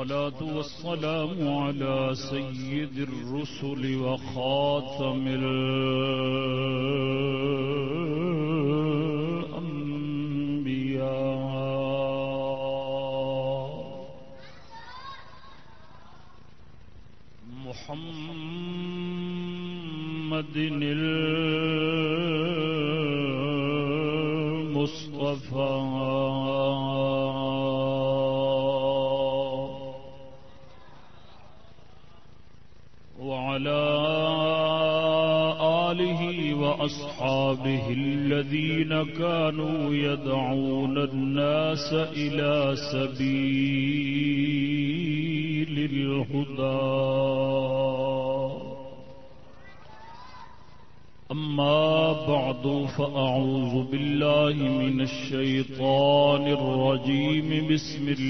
والصلاة والسلام على سيد الرسل وخاتم الأنبياء محمد وأصحابه الذين كانوا يدعون الناس إلى سبيل الهدى. أما بعد، فأعوذ بالله من الشيطان الرجيم. بسم الله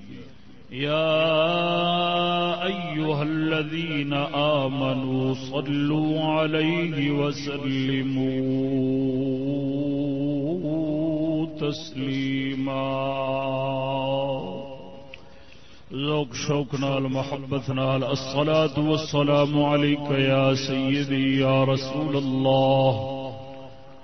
يا أيها الذين آمنوا صلوا عليه وسلموا تسليما. ذوق شوق نال محبت نال الصلاة والسلام عليك يا سيدي يا رسول الله.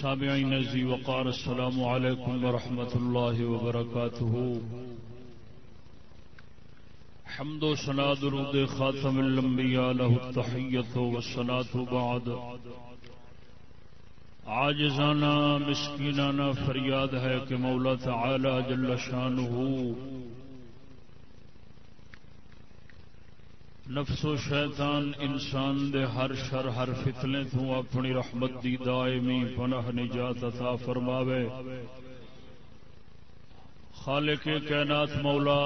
سامعین نزی وقار، السلام علیکم ورحمۃ اللہ وبرکاتہ۔ حمد و سنا درود خاتم الانبیاء له التحیت و الصلاة بعد۔ عاجزانہ، مسکینانہ، فریاد ہے کہ مولا تعالی جل شانہ نفس و شیطان انسان دے ہر شر، ہر فتنے تو اپنی رحمت دی دائمی پناہ نجات عطا فرماوے۔ خالق کائنات مولا،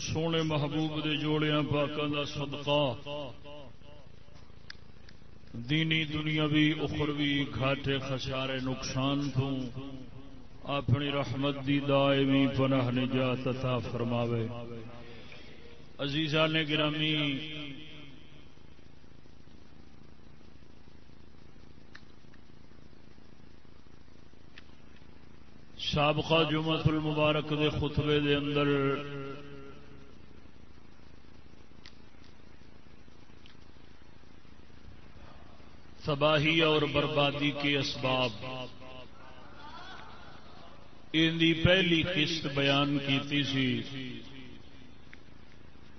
سونے محبوب دے جوڑیاں پاکاں دا صدقہ۔ دینی دنیاوی اخروی گھاٹے خسارے نقصان تو اپنی رحمت دی دائمی پناہ نجات عطا فرماوے۔ عزیزان گرامی، سابقہ جمعت المبارک دے خطبے دے اندر تباہی اور بربادی کے اسباب ان دی پہلی قسط بیان کیتی سی۔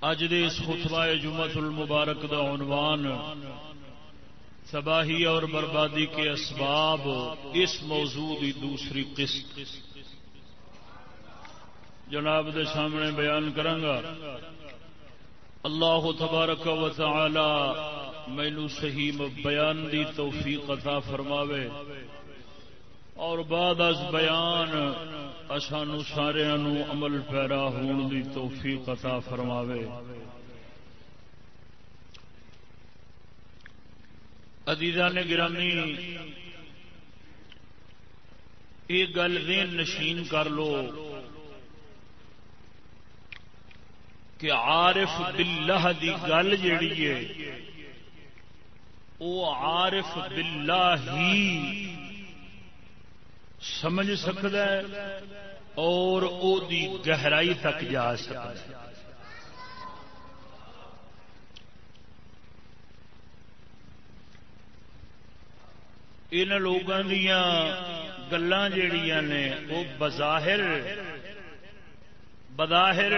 اج دے اس خطبہ جمعت المبارک دا عنوان تباہی اور بربادی کے اسباب اس موضوع دی دوسری قسط۔ جناب دے سامنے بیان کروں گا اللہ تبارک و تعالی مینو صحیح بیان دی توفیق عطا فرماوے۔ اور بعد از بیان اسانو سارے عمل پیرا ہون دی توفیق عطا فرماوے۔ ادیدہ نے گرامی، یہ گل ذہن نشین کر لو کہ عارف باللہ دی گل جیڑی ہے، وہ عارف باللہ ہی سمجھ سکتا ہے اور او دی گہرائی تک جا سکتا ہے۔ ان لوگوں دیا گلان جڑیاں نے وہ بظاہر بظاہر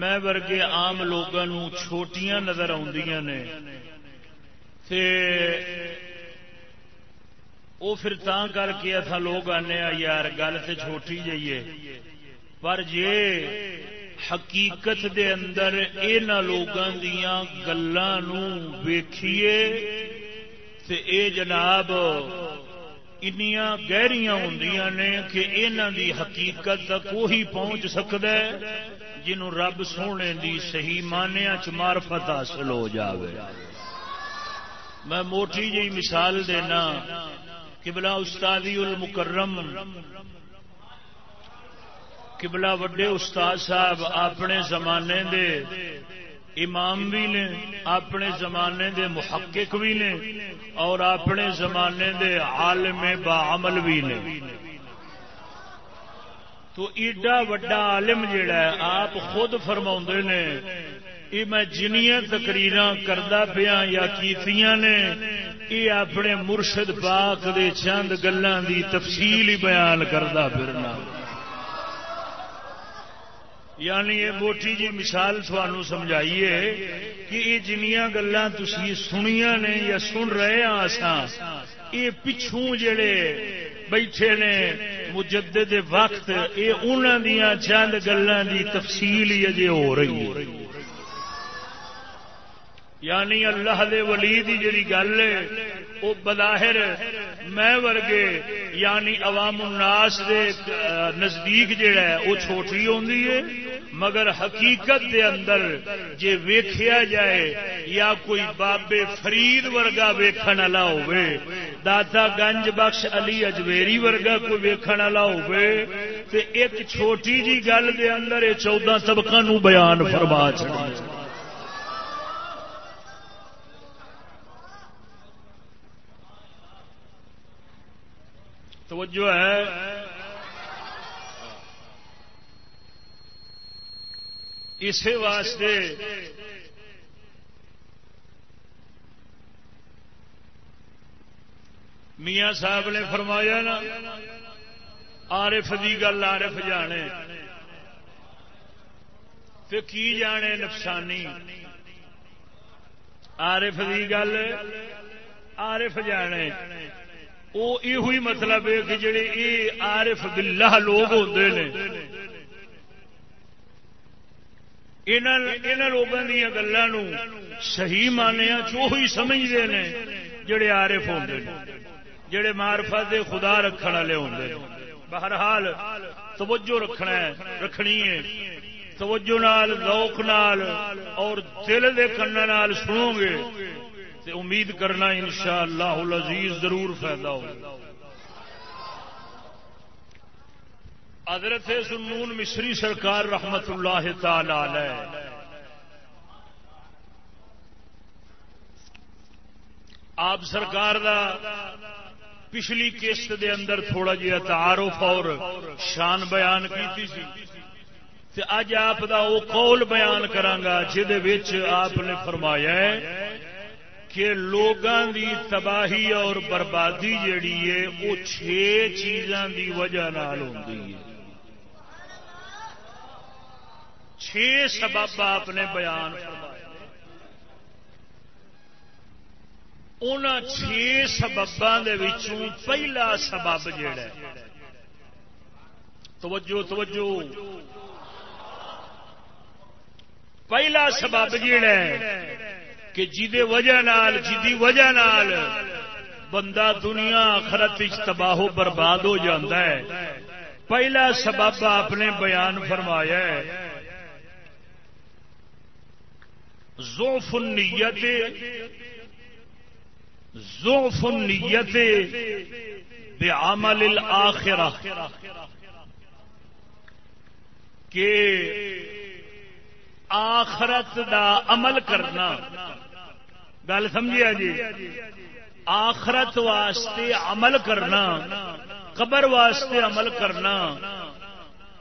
میں ورگے عام لوگوں چھوٹیاں نظر آدی نے وہ پھر تا کر کے اتنا لوگ آنے یار گل تو چھوٹی جائیے پر جے حقیقت دے اندر ان لوگوں دیا گلوں ویکھیے تے اے جناب انیاں گہریاں ہوں نے کہ انہوں دی حقیقت تک وہی پہنچ سکتا ہے جنہوں رب سونے دی صحیح مانیا چ معرفت حاصل ہو جاوے۔ میں موٹی جی مثال دینا کبلا استادی المکرم کبلا وڈے استاد صاحب اپنے زمانے دے امام بھی نے، اپنے زمانے دے محقق بھی نے، اور اپنے زمانے دے عالم با عمل بھی نے۔ تو ایڈا وڈا عالم جڑا ہے، آپ خود فرما نے یہ میں جنیاں تقریر کردہ پیا یا کیتیاں نے، یہ اپنے مرشد پاک دے چند گلوں دی تفصیل ہی بیان کردہ پھرنا۔ یعنی یہ موٹی جی مثال تھانوں سمجھائیے کہ یہ جنیاں گلان تھی سنیا نے یا سن رہے ہیں آسان یہ پچھوں جڑے بیٹھے نے مجدد وقت، یہ انہوں دیا چند گلان دی تفصیل ہی اجے ہو رہی ہے۔ یعنی اللہ دے ولی دی جڑی گل ہے وہ بظاہر میں ورگے یعنی عوام الناس دے نزدیک جڑا ہے وہ چھوٹی ہوندی ہے، مگر حقیقت دے اندر جے ویکھیا جائے یا کوئی بابے فرید ورگا ویکھن والا ہوئے داتا گنج بخش علی اجویری ورگا کوئی ویکھن والا ہوئے تے ایک چھوٹی جی گل دے اندر یہ چودہ طبقہ نو بیان فرما چڑھا توجہ ہے۔ اسی واسطے میاں صاحب نے فرمایا نا آرف کی گل آرف جانے۔ تو کی جانے نفسانی؟ آرف کی گل آرف جانے۔ وہ یہ مطلب ہے کہ جڑے یہ آرف بلا لوگ ہوتے ہیں لوگوں دیا گلوں صحیح مانیا چوہی سمجھتے ہیں جڑے آرف ہوتے ہیں جڑے مارفت دے خدا رکھنے والے ہوتے بہرحال توجہ رکھنا ہے، رکھنی ہے۔ توجہ نال، ذوق نال اور دل دے کن سنو گے۔ تے امید کرنا انشاء اللہ العزیز ضرور فائدہ ہو حضرت سنون مصری سرکار رحمت اللہ تعالی آپ سرکار دا پچھلی قسط دے اندر تھوڑا جہا تعارف اور شان بیان کی سی۔ اج آپ دا وہ قول بیان کرانگا جہد آپ نے فرمایا ہے کہ لوگوں دی تباہی اور بربادی جیڑی ہے، وہ چھ چیزاں دی وجہ نال ہے۔ چھ سبب آپ نے بیان ان چھ سبباں دے وچوں پہلا سبب جڑا ہے۔ توجہ توجہ۔ پہلا سبب جڑا ہے کہ جی وجہ نال جی وجہ نال بندہ دنیا آخرت تباہ و برباد ہو جاتا ہے۔ پہلا سبب آپ نے بیان فرمایا ہے۔ زوف النیت زوف النیت بعمل الاخرہ۔ کہ آخرت دا عمل کرنا۔ گل سمجھا جی؟ آخرت واسطے عمل کرنا، قبر واسطے عمل کرنا۔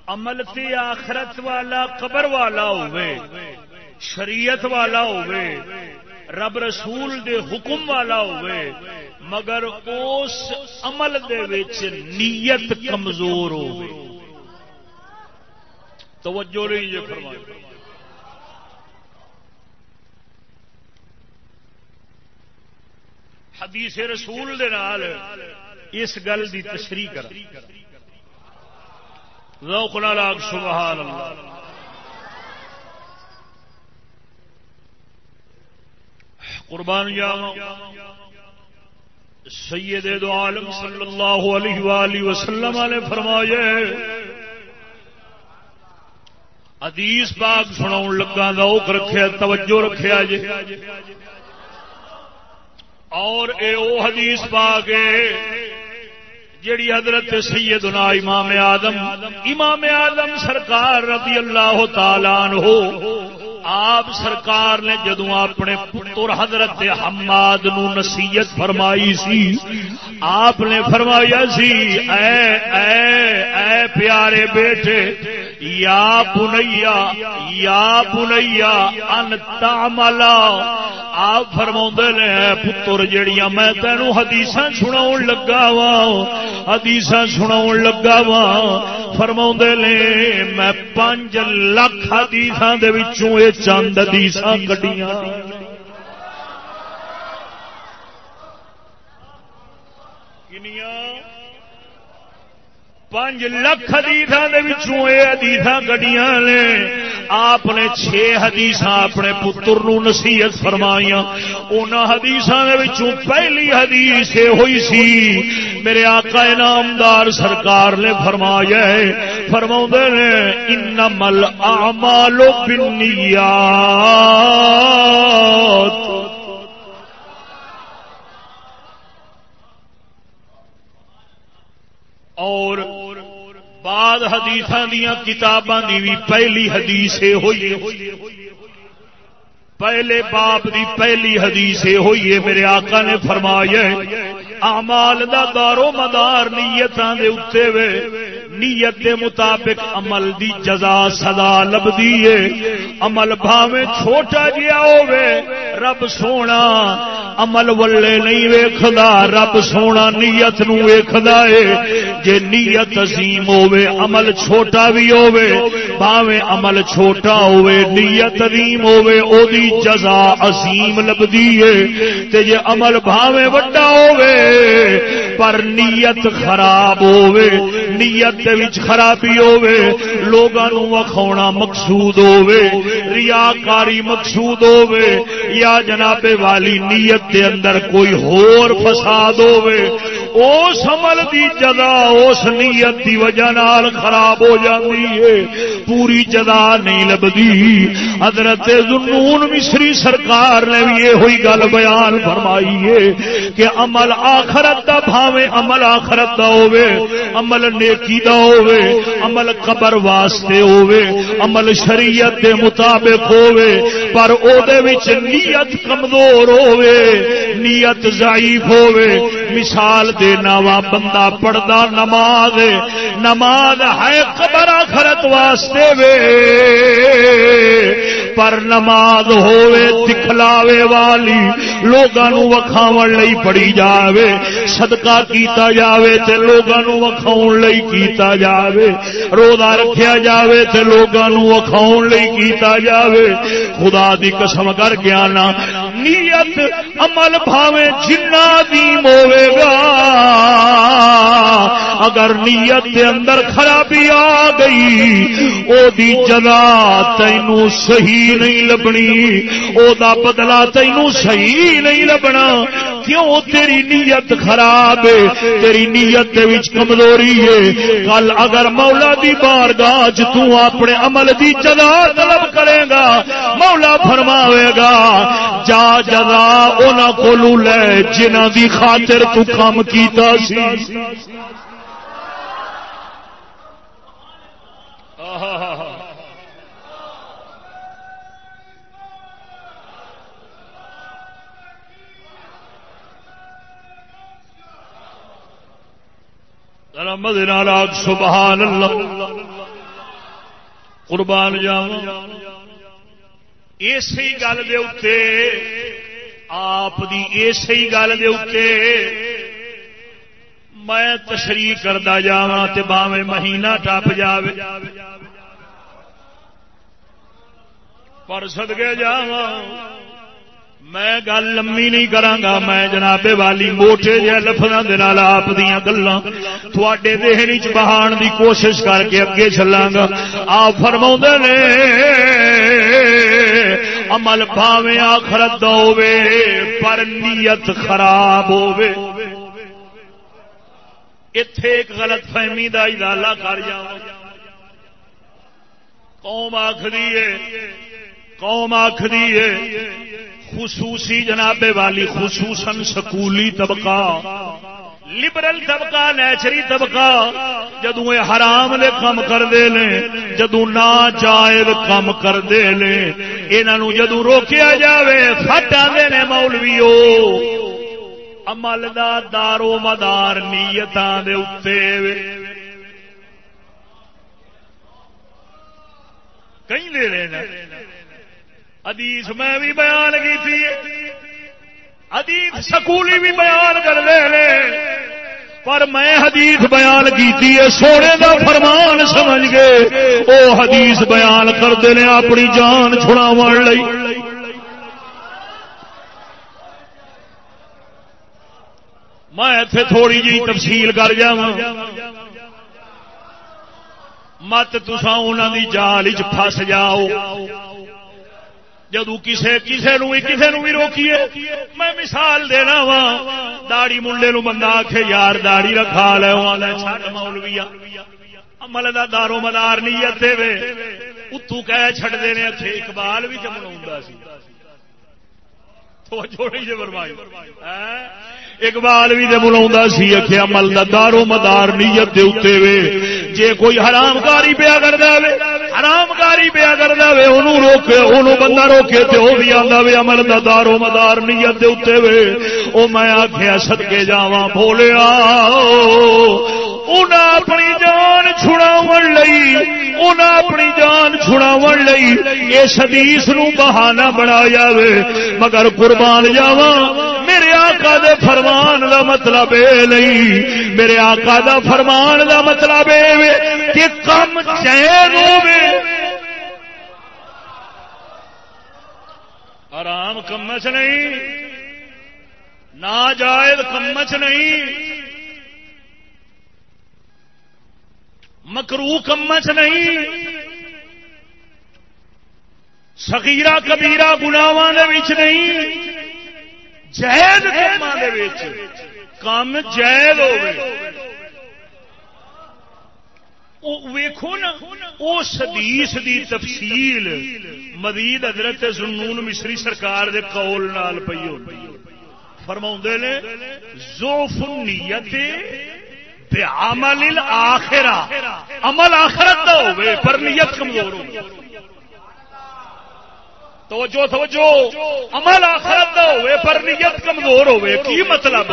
عمل تے آخرت والا قبر والا ہوئے شریعت والا ہوئے رب رسول دے حکم والا ہوئے مگر اس عمل دے وچ نیت کمزور ہوئے توجہ نہیں یہ فرمایا۔ حدیث رسول دے نال اس گل دی تشریح کر ذوق لاگ سبحان اللہ۔ قربان جاوا سید دو عالم صلی اللہ علیہ وآلہ وسلم نے فرمایا حدیث پاک سنا لگا دوک رکھے توجہ رکھے جی۔ اور اے او حدیث پا کے جڑی حضرت سیدنا امام آدم امام آدم سرکار رضی اللہ تعالی ہو آپ سرکار نے جدو اپنے پتر حضرت حماد نو نصیحت فرمائی سی، آپ نے فرمایا سی، اے اے اے پیارے بیٹے، یا بنیا یا بنیا، ان تعملا آپ فرما نے پتر جڑیاں میں تینوں حدیث سنا لگا وا حدیث سنا لگا وا فرما نے، میں پانچ لاکھ حدیث چند حدیث کٹیاں پانچ لکھ حدیث حدیث گڈیاں نے۔ آپ نے چھ حدیث اپنے پتر نو نصیحت فرمائی ان حدیث پہلی حدیث ہوئی سی۔ میرے آقا انعامدار سرکار نے فرمایا فرما نے ان مل آمالو بنیا اور بعد حدیث دیا کتاباں دی بھی پہلی حدیث ہوئی پہلے باپ دی پہلی حدیث ہوئی ہے۔ میرے آقا نے فرمایا امال دا دارو مدار نیتاں دے اتے وے۔ نیت دے مطابق عمل دی جزا سدا لبدی ہے۔ عمل بھاویں چھوٹا جیا ہوے رب سونا عمل ولے نہیں ویکھدا، رب سونا نیت نو ویکھدا ہے۔ جے نیت عظیم ہوے عمل چھوٹا بھی ہوے بھاویں عمل چھوٹا ہوے نیت عظیم ہوے او دی جزا عظیم لبدی ہے۔ تے جے عمل بھاویں وڈا ہوے پر نیت خراب ہوے نیت دے وچ خرابی ہوے لوگاں نو وکھاونا مقصود ہوے ریاکاری مقصود ہوے یا جناب والی نیت دے اندر کوئی ہور فساد ہوے اس عمل دی جزا، اس نیت دی وجہ نال خراب ہو جاتی ہے، پوری جزا نہیں لبدی۔ حضرت زنون مصری سرکار نے بھی یہ ہوئی گل بیان فرمائی ہے کہ عمل آخرت دا بھاوے عمل آخرت دا ہوے عمل نیکی دا ہوے عمل قبر واسطے ہوے عمل شریعت دے مطابق ہوے پر او دے وچ نیت کمزور ہوے نیت ضعیف ہوے مثال دینا وا بندہ پڑھدا نماز نماز ہے قبر آخرت واسطے وے، پر نماز ہوے دکھلاوے والی لوگاں وکھاون لئی پڑھی جاوے، صدقہ کیتا جاوے تے لوگاں وکھاون لئی کیتا جاوے روزہ رکھیا جاوے تے لوگاں نو وکھاون لئی کیتا جاوے خدا دی قسم کر کے آنا نیت عمل بھاوے جنہ دیم موے گا اگر نیت دے اندر خرابی آ گئی او دی جزا تینو صحیح نہیں لبنی او دا بدلا تینو صحیح نہیں لبنا۔ کیوں؟ تیری نیت خراب ہے، تیری نیت دے وچ کمزوری ہے۔ کل اگر مولا دی بارگاہ تو اپنے عمل دی جزا طلب کرے گا، مولا فرماوے گا، جا جزا انہاں کولو لے، جنہاں دی خاطر تو کام کیتا سی۔ مدد سبحان اللہ۔ قربان جاوا اسی گل دے آپ دی اسی گل دے میں تشریح کرتا جا باوے مہینہ ٹپ جائے پر سدگے جا میں گل لمبی نہیں کرا میں جناب والی موٹے جہ لفظوں آپ دیا گلان تھوڑے دہنی چ بہان دی کوشش کر کے اگے چلا گا آپ فرما نے، عمل پاوے آخرت ہوے پر نیت خراب ہوے اتے ایک غلط فہمی کا ادالا کر جا قوم آخری قوم آخری ہے، خصوصی جنابے والی، خصوصاً سکولی طبقہ لبرل طبقہ، نیچری طبقہ جدو یہ حرام دے کم کرتے ہیں جدو نا جائز کم کرتے ہیں یہاں جدو روکیا جائے فٹ آتے نے مولوی عمل دا دارو مدار نیتاں دے اتنے کہیں دے رہے حدیث میں بھی بیان کی تھی۔ حدیث سکولی بھی بیان کر دے پر میں حدیث بیان کی سونے دا فرمان سمجھ گئے وہ حدیث بیان کرتے ہیں اپنی جان چھڑاو لئی۔ میں اتے تھوڑی جی تفصیل کر جا مت تسا انہوں کی جال چس جاؤ۔ جدو کسے کسے نو کسے نو بھی روکیے۔ میں مثال دینا وا داڑی منڈے نو بندہ آخے یار داڑی رکھا لے چھٹ مولویا۔ عمل دا دارو مدار نیت دے اتو کہہ چھٹ دینے اتنے اقبال بھی جمنا سی۔ اقبال بھی تو بلا سی اکھے عمل دا دارو مدار نیت دے اتنے وے۔ جے کوئی حرام کاری پیا کر دے حرام کاری پیا کر دے انہوں روکے انہوں بندہ روکے تے وہ بھی آتا وے عمل دا دارو مدار نیت دے اتنے وے۔ او میں آخیا سدکے جاواں بولیا اپنی جان چھڑاو لئی اپنی جان چھڑاو لئی اس حدیث نو بہانہ بنایا وے مگر قربان جاواں، میرے آقا دے فرمان دا مطلب اے نہیں۔ میرے آقا دا فرمان دا مطلب اے کہ کم چین ہوے آرام کمچ نہیں، ناجائز کمچ نہیں۔ مکرو کمچ نہیں۔ سکیرا کبیرا گناواں نہیں۔ جائز کام جائز ویکو نا، اس حدیث دی تفصیل مدید حضرت زنون مصری سرکار دے قول نال پی فرما نے زوف نیت تے عمل آخرا عمل آخرت نہ ہوئے، پر نیت کمزور ہو توجہ توجہ۔ عمل آخرت نہ ہوئے، پر نیت کمزور ہوئے۔ کی مطلب؟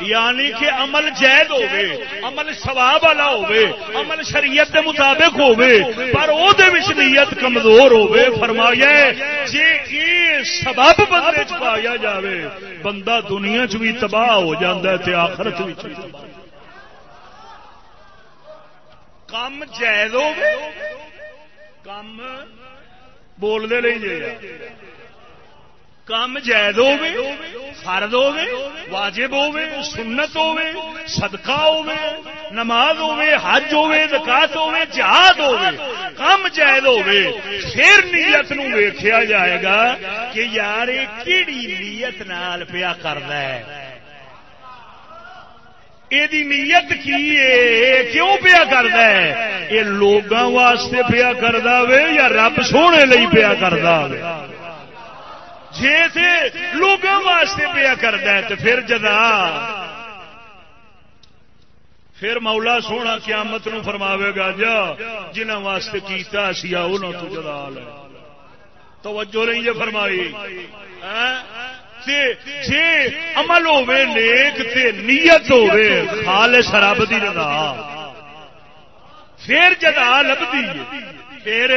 یعنی کہ عمل جید ہوئے، عمل ثواب والا ہوئے، عمل شریعت کے مطابق ہوئے، پر او دے وچ نیت کمزور ہوئے۔ فرمایا جے یہ سبب بندے چ پایا جاوے، بندہ دنیا چ بھی تباہ ہو جاندا ہے تے آخرت وچ بھی تباہ کم جائز ہو کم بولتے نہیں جی کام جائز ہوے فرد ہوے واجب ہوے سنت ہوے صدقہ ہوے نماز ہوے حج ہوے زکات ہوے جہاد ہوے کام جائز ہوے پھر نیت نو ویکھیا جائے گا کہ یار یہ کیڑی نیت نال پیا کردا ہے؟ یہ نیت کی ہے کیوں پیا کرتا ہے یہ لوگوں واسطے پیا کرتا وے یا رب سونے لی پیا کرتا وے جی تھے لوگوں واسطے پیا کرتا ہے تو پھر جدا پھر مولا سونا قیامت نو فرماوے گا جا جنہ واسطے کیتا سیا انہوں تو جدا لے توجہ نہیں یہ فرمائی جی عمل ہوے نیک تے نیت ہوے خالص رب دی رضا۔ پھر جدا لبدی پھر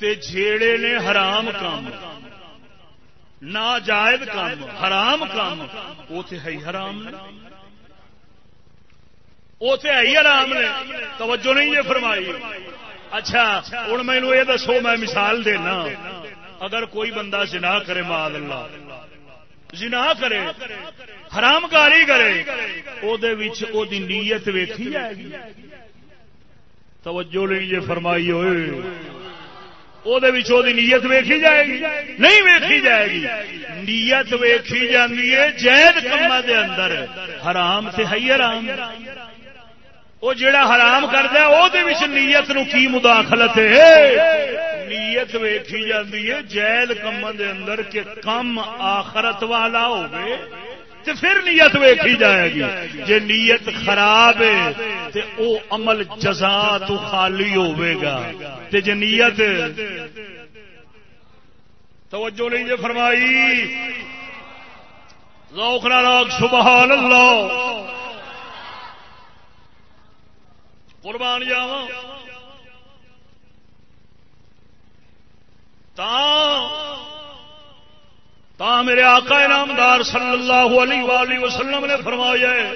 تے جھیڑے نے حرام کام، ناجائز کام، حرام کام وہ تے ہے حرام نے۔ وہ تے ہے حرام نے۔ توجہ نہیں یہ فرمائی۔ اچھا ہوں مینو یہ دسو، میں مثال دینا۔ اگر کوئی بندہ جنا کرے ماد اللہ جنا کرے حرام کاری کرے او دی نیت ویکھی جائے گی۔ توجہ نہیں یہ فرمائی ہوئے او دی نیت ویکھی جائے گی، نہیں ویکھی جائے گی۔ نیت ویکھی جاتی ہے جید کما دے اندر، حرام سے ہے حرام۔ وہ جڑا حرام کرتا وہ نیت نو کی مداخلت ہے؟ نیت ویکھی جاتی ہے، جیل کم دے اندر کہ کم آخرت والا ہوگی تو پھر نیت ویکھی جائے گی۔ جی نیت خراب ہے تو او عمل جزا تو خالی ہوے گا۔ تے جی نیت توجہ نہیں جی فرمائی۔ روک راک سبحان اللہ۔ قربان جاوا تا میرے آقا انعامدار صلی اللہ علیہ وآلہ وسلم نے فرمایا ہے،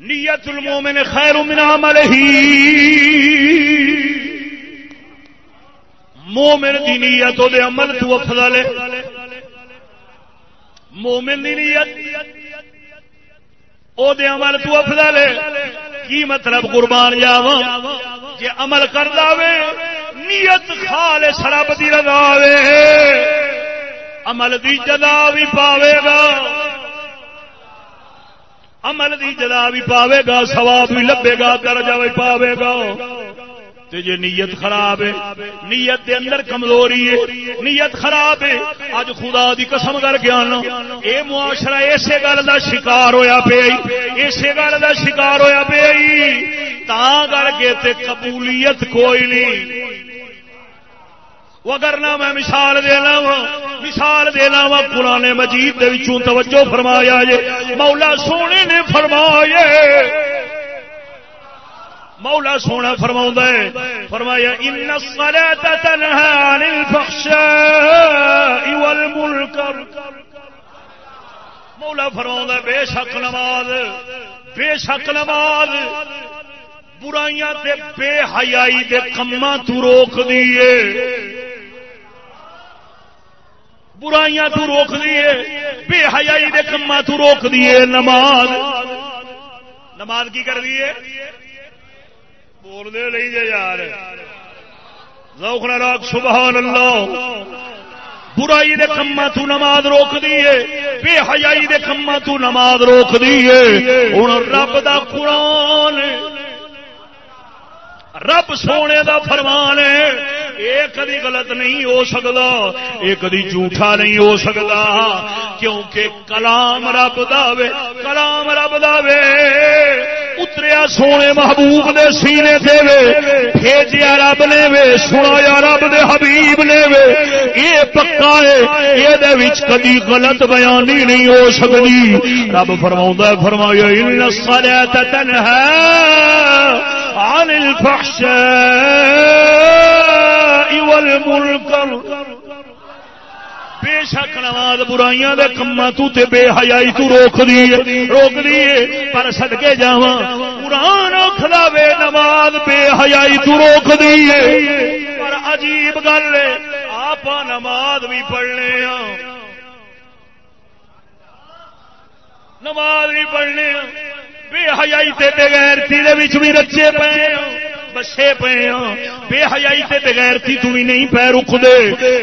نیت المومن خیر من عملہ۔ مومن دی نیت دے عمل تو افضل ہے مومن دی نیت او دے عمل تو افضل ہے کی مطلب قربان جاوا جی عمل کر دے نیت خالص رب دی رضا وے عمل دی جدا بھی پاوے گا۔ عمل دی جدا بھی پاوے گا، ثواب بھی لبے گا، درجہ بھی پاوے گا۔ تے جے نیت خراب ہے، نیت دے اندر کمزوری ہے، نیت خراب ہے۔ اج خدا دی قسم کر کے آنا، اے معاشرہ اسی گل دا شکار ہویا پیا اسی گل دا شکار ہویا پیا تا کر کے تے قبولیت کوئی نہیں۔ اگر نہ میں مثال دینا وا مثال دینا وا پرانے مجید دے وچوں توجہ فرمایا جے۔ مولا سونے نے فرمایا۔ مولا سونا فرما فرمایا، ان عن الفحشاء والمنکر. مولا فرما بے شک نماز، بے شک نماز، برائیاں تے بے حیائی دے کما تو روک دیے برائیاں تو روک دیے بے حیائی دے کما تو روک دیے نماز۔ نماز کی کر دیے بول دے نہیں جے یار۔ روکنا راک سبحان اللہ۔ برائی دے کما تو نماز روک دیے بے حیائی دے کما تو نماز روک دیے ہوں رب دا قرآن رب سونے دا فرمان ہے۔ یہ کدی غلط نہیں ہو سکتا یہ کدی جھوٹا نہیں ہو سکتا کیونکہ کلام رب دے کلام رب دے اتریا سونے محبوب دے سینے دے وے، بھیجیا رب نے وے، سنایا رب دے حبیب نے وے۔ یہ پکا ہے یہ کدی غلط بیانی نہیں ہو سکتی رب فرما فرمایا، ان الصلاة تنہا عن الفحشاء والمنكر. بے شک نماز برائیاں دے کما تو تے بے حیائی تو روک دیے روک دیے پر صدقے جاواں، قرآن کھلا وے نماز بے حیائی تو روک دیے پر عجیب گل ہے آپ نماز بھی پڑھنے ہاں۔ نماز بھی پڑھنے ہاں۔ بے حیائی تے بغیر تیرے بھی رچے پے بسے پے ہاں بے حیائی تے بغیر تھی تو بھی نہیں پے رک دے۔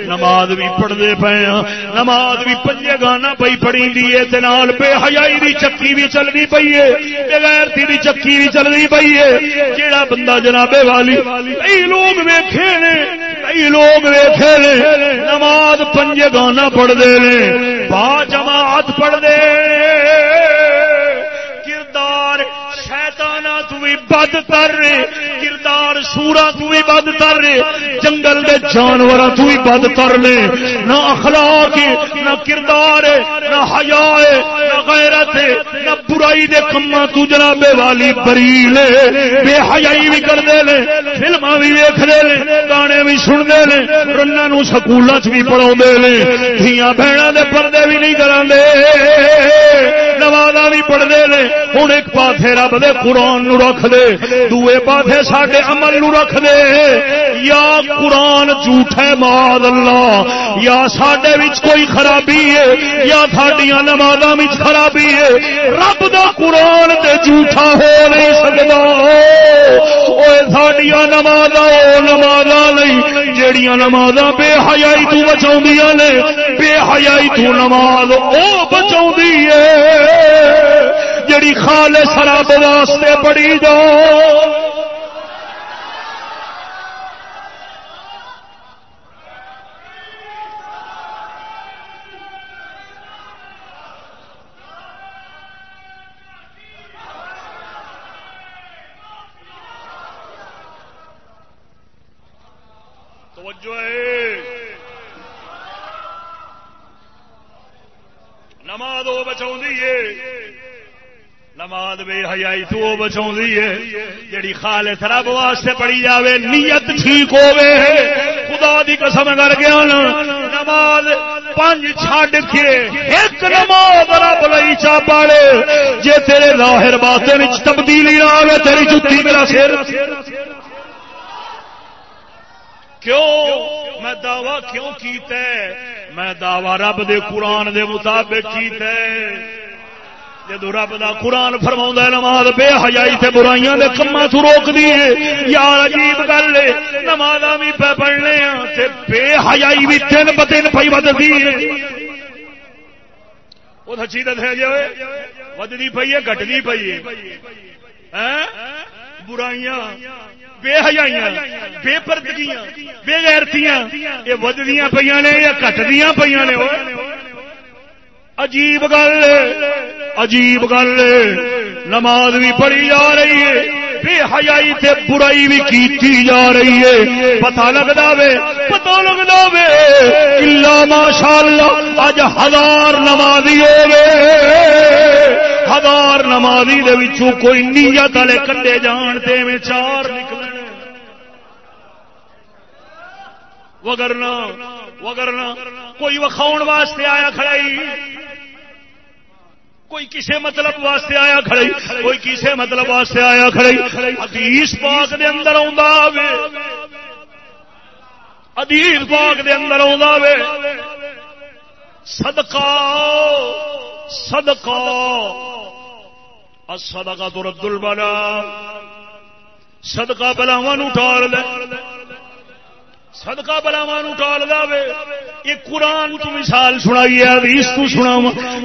نماز بھی پڑھتے پے ہاں۔ نماز بھی پنجے گانا پی پڑی دی نال بے حیائی دی چکی بھی چلنی پی ہے۔ بغیر تھی دی چکی بھی چلنی پی ہے۔ جیڑا بندہ جنابے والی؟ کئی لوگ ویکھے نے، کئی لوگ ویکھے نے۔ نماز پنجے گانا پڑھتے ہیں با جماعت پڑھتے بھی بد تر کردار سورا تو بھی بد تر جنگل دے جانور تو بھی بد تر نے نہ اخلاق نہ کردار نہ حیا نہ غیرت نہ برائی دے کما تو جناب والی بری لے بے حیائی بھی کرتے لے فلما بھی ویختے لے گانے بھی سنتے لے رنا نو سکول چ بھی پڑھا لے دیا بہنوں دے پردے بھی نہیں کرا نماز بھی پڑھتے لے ہوں ایک پاسے رب دے قرآن نو رکھ دے دوے پاسے سڈے عمل نو رکھ دے یا قرآن جھوٹے ماد اللہ یا سڈے کوئی خرابی ہے یا سڈیا نماز خرابی ہے رب دا قرآن تے جھوٹا ہو نہیں سکتا سڈیا نماز نماز نہیں جہیا نماز بے حیائی تو بچا نے بے حیائی تو نماز وہ بچا جڑی خالص رب واسطے پڑی جاؤ نماز وہ بچا نماز بے حیائی تو بچا جیڑی خال رب واسطے پڑی جاوے، نیت ٹھیک ہوے خدا دی قسم کر گیا نماز پانچ چھڈ کے ایک نماز رب لئی چا پالے جے تیرے لاہر باستے تبدیلی نہ آئے تیری جتی میرا سر۔ کیوں؟ میں دعوی کیوں کیتا ہے؟ میں دعوی رب دے قرآن دے مطابق کیتا ہے۔ جدو رب دا قرآن فرما نماز بے حجائی تے برائیاں دے کما تو روک دیے یار عجیب گل نماز بھی پہ پڑھنے تے بے حجائی بھی تین بدن پی بدتی وہ سچی دس ہے جی ودی پی ہے گٹنی پی ہے۔ ہاں؟ برائیاں۔ بے حجائیاں بے پردگیاں، بے غیرتیاں، یہ ودیاں پہ نے یا کٹدیاں پہ نے عجیب گل عجیب گل، نماز بھی پڑھی جا رہی ہے، بے حیائی تے برائی بھی کیتی جا رہی ہے۔ پتہ لگتا وے، پتہ لگتا وے الا ماشاء اللہ اج ہزار نمازی ہوے ہزار نمازی دے وچوں کوئی نیت والے کنڈے جان تے میں چار نکلے۔ وگرنا وگرنا، کوئی وکھاؤ واسطے آیا کھڑائی کوئی کسے مطلب واسطے آیا کھڑائی کوئی کسے مطلب واسطے آیا کھڑائی حدیث پاک دے اندر آوے ادیس پاک دے اندر آوے صدقہ صدقہ۔ الصدقہ تو رد البلا صدقہ بلاواں ٹال دے سدکا بلاوا ٹال دے یہ قرآن تو مثال سنائی ہے، حدیث تو سنا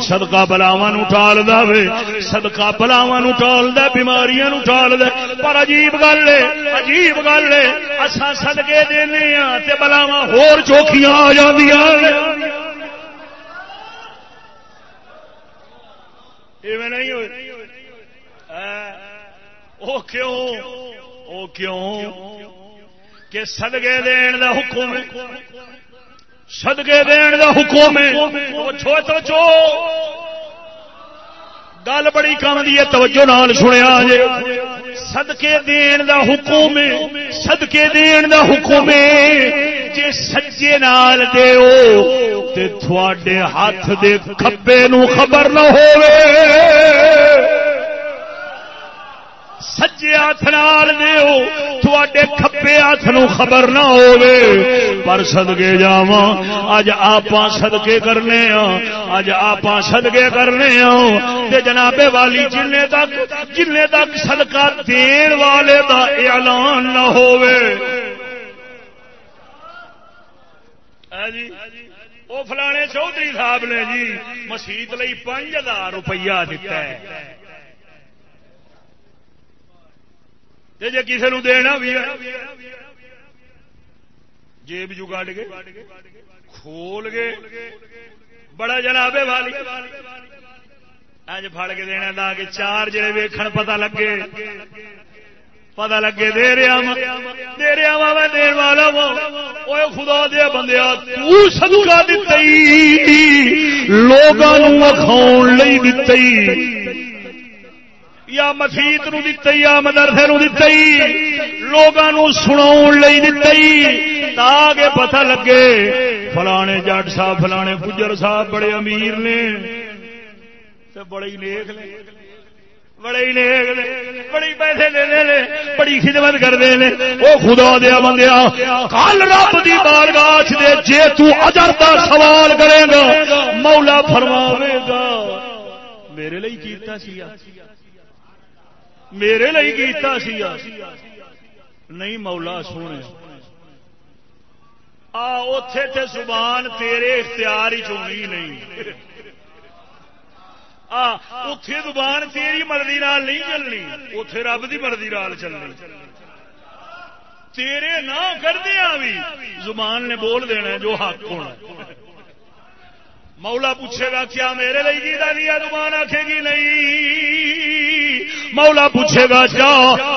سدکا بلاوا ٹال دے سدکا بلاوا ٹال دے، بیماریاں ٹال دے۔ پر عجیب گل ہے، عجیب گل ہے۔ اصا سدکے دینے ہاں تے بلاوا ہور چوکھیاں آ جاندیاں نہیں ہوئے۔ ہاں، او کیوں؟ او کیوں؟ کہ سدگے دین دا حکم سدگے دین دا حکم چھو تو چو گل بڑی کم دی ہے، توجہ نال سنیا جے۔ سدکے دین دا حکم سدکے دین دا حکم جے سجے نال دیو تے تھوڑے ہاتھ دے کھبے نو خبر نہ ہوئے۔ سجے ہاتھ نال دیو تھوڑے کھبے ہاتھ نو خبر نہ ہوے پر صدقے جاواں، اج آپ صدقے کرنے ہاں اج آپ صدقے کرنے ہاں۔ تے جناب والی جن تک جن تک صدقہ دین والے دا اعلان نہ ہوے ہاں جی وہ فلانے چودھری صاحب نے جی مسیت لئی پانچ ہزار روپیہ دتا ہے۔ جی کسی نو دینا بھی جیب جو کٹ گئے، کھول گئے، بڑا جناب والی اج فڑ کے دینا دا کہ چار جڑے ویکھن پتہ لگے پتا لگے دے رہا دے رہا وا دین والا وا وہ خدا دیا بندیا تدکا دئی لوگوں کھاؤ دئی یا مسیت نو دئی یا مدرسے نو لوگوں سنا دئی تاکہ پتہ لگے، فلانے جٹ صاحب، فلانے گجر صاحب بڑے امیر نے۔ بڑے نیک نے۔ بڑے بڑی پیسے بڑی خدمت کرتے ہیں وہ خدا دیا بندیا، کل رب دے، جے تجر سوال کرے گا، مولا فرماوے گا۔ میرے لیے کیتا میرے لیے کیتا سیا نہیں مولا سونے۔ آ اتے تے زبان تیرے اختیار ہی چونی نہیں۔ اتے زبان تیری مرضی نال نہیں چلنی اتے رب کی مرضی نال چلنی۔ تیرے نہ کردیا بھی زبان نے بول دینا جو حق ہونا مولا پوچھے گا، کیا میرے لیے جیتا دیا زبان آخے گی نہیں۔ مولا پوچھے گا، جا۔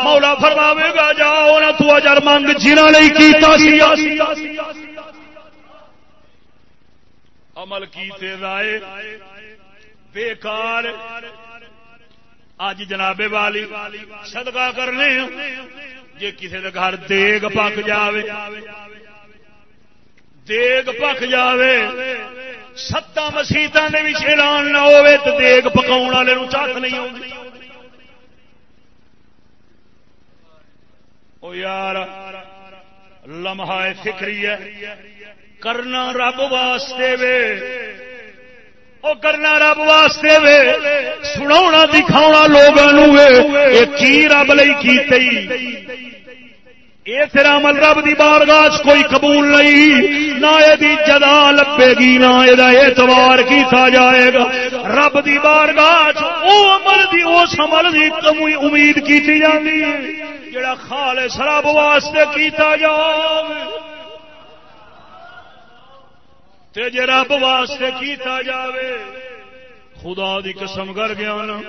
مولا فرماوے گا، جا۔ ہونا تو اجر منگ جنہ نہیں کیتا عمل کیتے رائے۔ بیکار۔ اج جناب والی صدقہ کرنے جی کسی کے گھر دیگ پک جائے دیگ پک جائے ستا مسیطا نے بھی اعلان نہ ہوئے تو دیگ پکاؤ والے چک نہیں ہوگی او یار، لمحہ فکری ہے۔ کرنا رب واسطے وے۔ وہ کرنا رب واسطے وے۔ سنا دکھا لوگوں کی رب لئی کی یہ پھر عمل رب دی بارگاہ کوئی قبول نہیں۔ نہ یہ جدا لبے گی نہ یہ اعتبار کیتا جائے گا۔ رب دی بارگاہ او عمل دی، اس عمل دی امید کی جاتی ہے۔ جڑا خالص رب واسطے کیتا جائے تے جے رب واسطے کیتا جاوے، خدا دی قسم کر گیا نا۔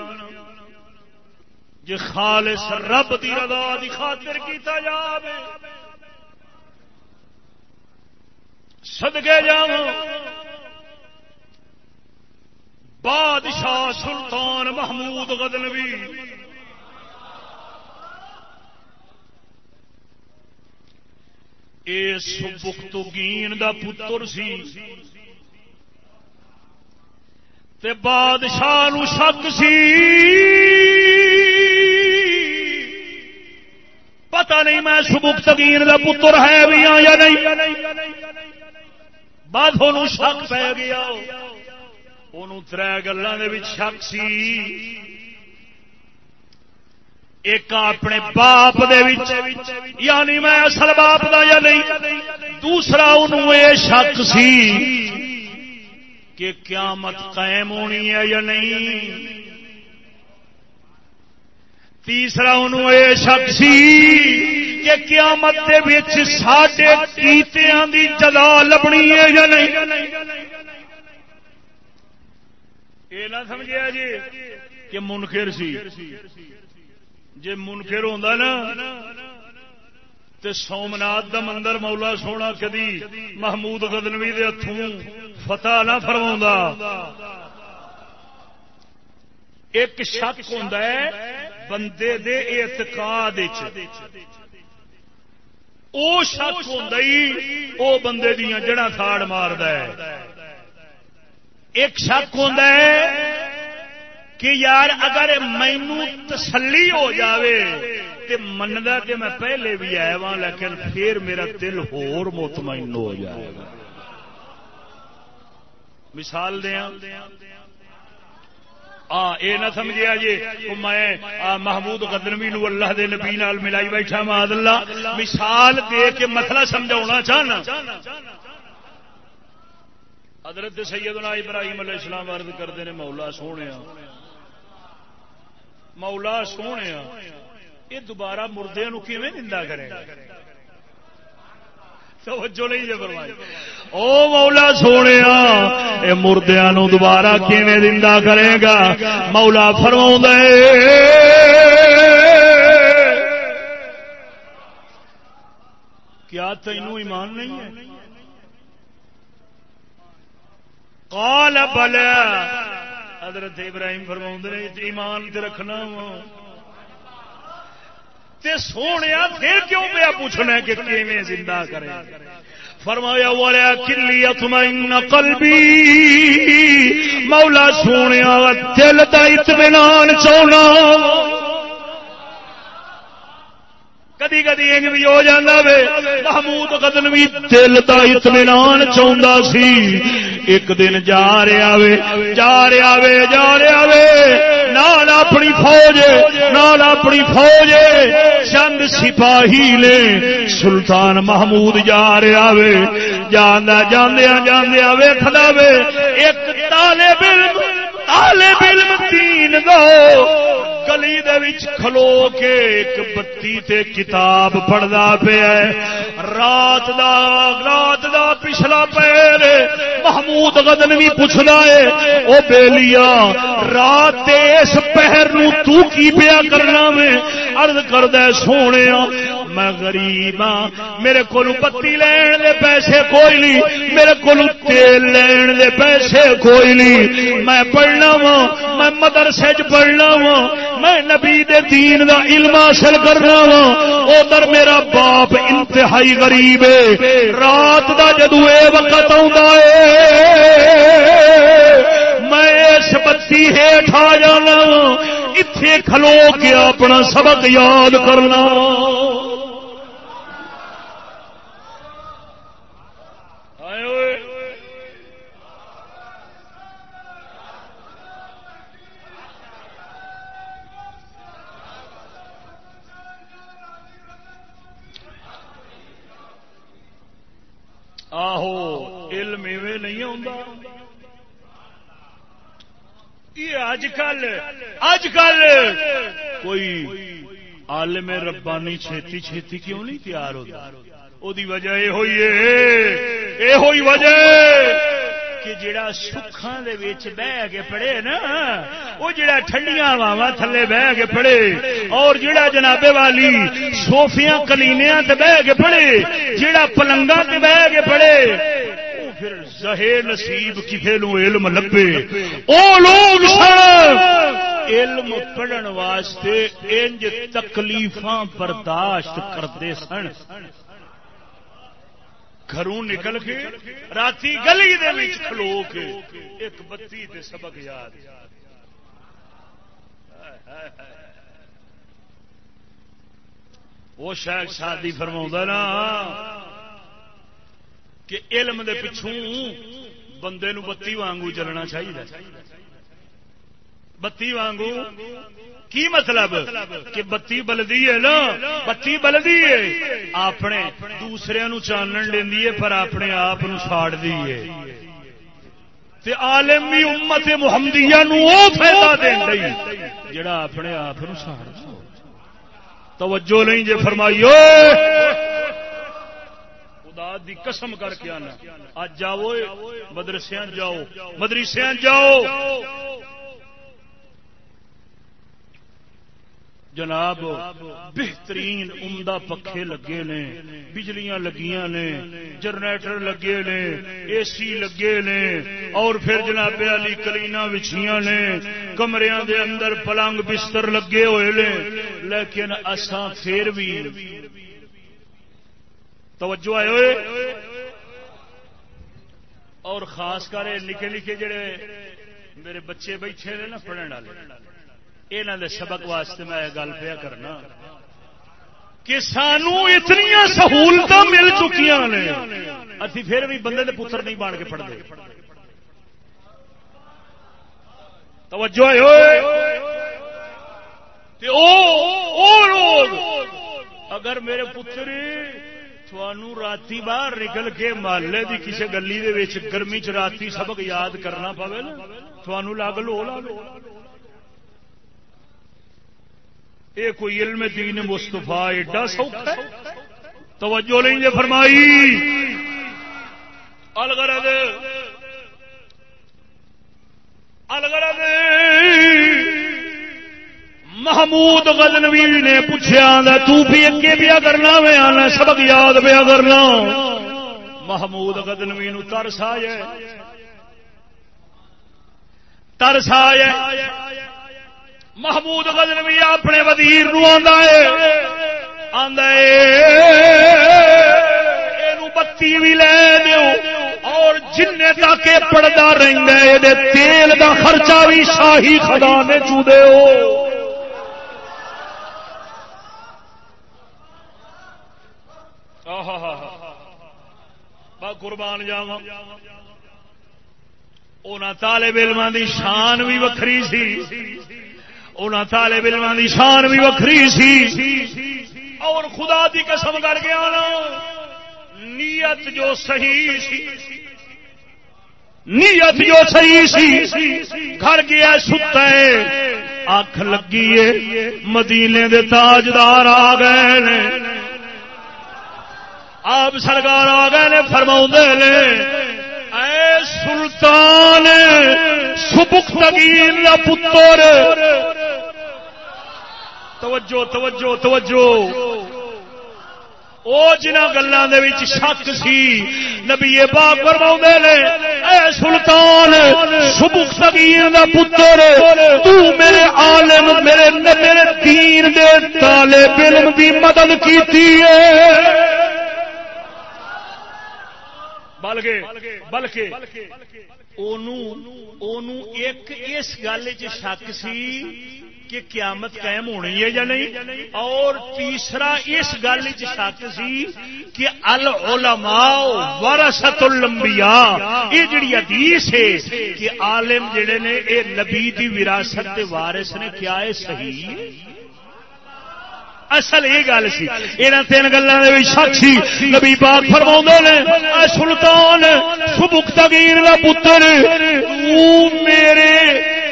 جے خالص رب دی رضا دی خاطر کیتا جاوے۔ صدقے جاؤ بادشاہ سلطان محمود غزنوی اس بختگین دا پتر سی۔ تے بادشاہ نو شک سی۔ پتہ نہیں میں سبکتگین دا پتر ہے بھی ہاں یا نہیں؟ بعد شک پی گیا۔ تر گلوں کے شک سی۔ ایک اپنے باپ دے وچ یعنی میں اصل باپ دا یا نہیں؟ دوسرا انہوں یہ شک سی کہ قیامت قائم ہونی ہے یا نہیں؟ تیسرا انہوں یہ شک سی کہ قیامت دے وچ ساڈے کیتیاں دی جزا لبنی ہے یا نہیں؟ یہ نہ سمجھیا جی کہ منکر سی۔ جی منکر ہوں نا تے سومنات دا مندر مولا سونا کدی محمود گدنوی دے ہتھوں فتح نہ فرما ایک شک ہوں بندے دے اعتقاد او شک ہوں او بندے دیا جڑا تھاڑ مارد ایک شک ہوں کہ یار اگر مینو تسلی ہو جاوے تے منگا کہ میں پہلے بھی آیا وا لیکن پھر میرا دل ہور مطمئن ہو جائے گا۔ مثال دیا اے نہ سمجھا جی میں محمود قدرمی نو اللہ دے نبی نال ملائی بیٹھا ہاں، ماد اللہ۔ مثال دے کے مسئلہ سمجھا چاہنا۔ حضرت سیدنا ابراہیم علیہ السلام عرض کرتے ہیں، مولا سونے مولا سونے یہ دوبارہ مردے ندا کرے گا؟ توجہ نہیں جی فرمائی۔ او مولا سونے یہ مردیا نو دوبارہ کیویں زندہ کرے گا؟ مولا فرما کیا تینوں ایمان نہیں ہے؟ قال بلا۔ حضرت ابراہیم فرما ایمان تے رکھنا تے سونے پھر کیوں پیا پوچھنا کہ کیویں زندہ کرے؟ فرمایا والا کلی اطمئن قلبی مولا سونے دل کا اطمینان چاہنا۔ کدی کدی انج بھی ہو جانا وے۔ محمود قدن بھی دل کا اطمینان چاہتا سی۔ ایک دن جا رہا وے، جا رہا وے، جا رہا وے۔ نال اپنی فوج نال اپنی فوج چند سپاہی لے سلطان محمود جا رہا وے۔ جانا جاندیا جاندیا ویخلا وے۔ ایک طالب علم طالب علم تین دو گلی کھلو کے ایک بتی تے کتاب پڑھتا پیا رات دا رات دا پچھلا پیر محمود گدن بھی پوچھتا ہے وہ بےلیا رات اس پہر نو تو کی پیا کرنا میں؟ ارد کرد سونے میں غریب ہاں میرے کو بتی لین دے پیسے کوئی نہیں، میرے کو تیل لین دے پیسے کوئی نہیں۔ میں پڑھنا وا میں مدرسے چ پڑھنا وا میں نبی دے دین دا علم حاصل کرنا وا، ادھر میرا باپ انتہائی غریب ہے۔ رات دا جدو اے وقت میں اس بتی ہیٹ آ جانا اتے کھلو کے اپنا سبق یاد کرنا آہو علم ایویں نہیں یہ اج کل اج کل کوئی عالم ربانی چھتی چھتی کیوں نہیں تیار ہوتا وہ وجہ یہ ہوئی ہے یہ ہوئی وجہ کہ جڑا سکھان دے وچ بہ کے پڑے نا وہ جڑا ٹھنڈیاں واوا تھلے بہ کے پڑے، اور جڑا جنابے والی سوفیاں کلینیاں تے بہ کے پڑے جڑا پلنگا تے بہ کے پڑے پھر زہے نصیب کسے نو علم لبے۔ او لوگ سن، علم پڑھن واسطے انج تکلیفاں برداشت کرتے سن۔ گھروں نکل کے رات گلی کھلو کے ایک بتی دے سبق یاد۔ وہ شاید شادی فرما نا کہ علم دے پچھوں بندے نو بتی وانگو چلنا چاہیے بتی وانگو کی مطلب? کہ بتی بلدی ہے نا؟ بتی بلدی ہے۔ اپنے دوسرے نو چانن لینی ہے، پر اپنے آپ ساڑ دی ہے۔ تے عالمی امت محمدیہ نو او فائدہ دین رہی جڑا اپنے آپ ساڑ توجہ نہیں جے فرمائیو خدا دی قسم کر کے آنا۔ اج جاؤ مدرسیاں جاؤ۔ مدرسیاں جاؤ۔ جناب، بہترین عمدہ پکھے لگے نے، بجلیاں لگیاں نے، جنریٹر لگے نے اے سی لگے نے، اور پھر جناب علی کلینا وچھیاں نے، کمریاں دے اندر پلنگ بستر لگے ہوئے نے، لیکن اساں پھر بھی توجہ آئے ہوئے؟ اور خاص کر نکے نکے جڑے میرے بچے بیٹھے نے نا پڑھنے والے۔ یہاں دے سبق واسطے میں گل پیا کرنا کہ سانو اتنی سہولت مل چکی نے۔ ابھی پھر بھی بندے دے پتر نہیں بان کے پڑھتے۔ توجہ اگر میرے پتر رات باہر نکل کے محلے کی کسی گلی گرمی چ رات سبق یاد کرنا پوے نا لگ لو لو۔ یہ کوئی علم دین مستفا ایڈا سوکھا توجہ نہیں جی فرمائی۔ الگرد الگرد محمود غزنوی نے پوچھا تو بھی اگے پیا کرنا میں آنا سبق یاد پیا کرنا محمود غزنوی نو ترس آیا ترس آیا محمود غزنوی اپنے وزیر نو بتی بھی لے دو اور جن تک پڑتا رہتا ہے تیل دا خرچہ بھی شاہی خدا نے چو دے قربان جاوا طالب علم دی شان بھی وکری سی۔ انہوں طالب علم کی شان بھی وکری سی۔ اور خدا دی قسم کر گیا نا نیت جو صحیح سی۔ نیت جو صحیح سی۔ گھر گیا ستا ہے۔ اکھ لگی ہے۔ مدینے دے تاجدار آ گئے نے۔ آپ سرکار آ گئے نے فرما نے۔ اے سلطان، سبک تگیر پتر؟ توجہ توجہ توجہ۔ او جنہ گلوں کے شک سی، نبی باغ فرما نے، اے سلطان، سبک سگیر دا پتر، تو میرے عالم، میرے میرے دین دے تالے علم دی مدد کیتی ہے۔ بلکہ بلکہ ایک اس گل چک سی کہ قیامت قائم ہونی ہے یا نہیں؟ اور تیسرا اس گل شک سی کہ العلماء ورثت الانبیاء، یہ جڑی حدیث ہے کہ عالم جڑے نے، اے نبی دی وراثت دے وارث نے، کیا ہے صحیح اصل یہ گل سی یہاں تین گلوں کے شک نبی پاک فرما نے سلطان سبک تگیر کا پتر میرے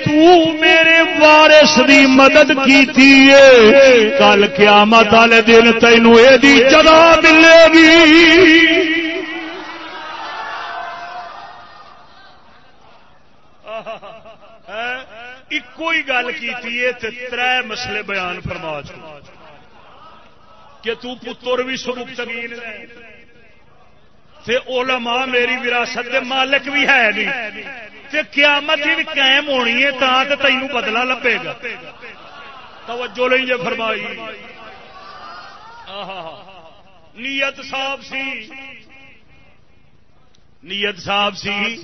تو میرے وارس دی مدد کی کل قیامت والے دن تینوں یہ جگہ ملے گی ایک گل کی تر مسئلے بیان فرما چکا کہ تو پتر بھی سبک تگین تے علماء میری وراثت دے مالک بھی ہے نہیں۔ تے قیامت بھی قائم ہونی ہے تا تے تینوں بدلا لبے گا۔ توجہ لیں جے فرمائی۔ نیت صاحب سی۔ نیت صاحب سی۔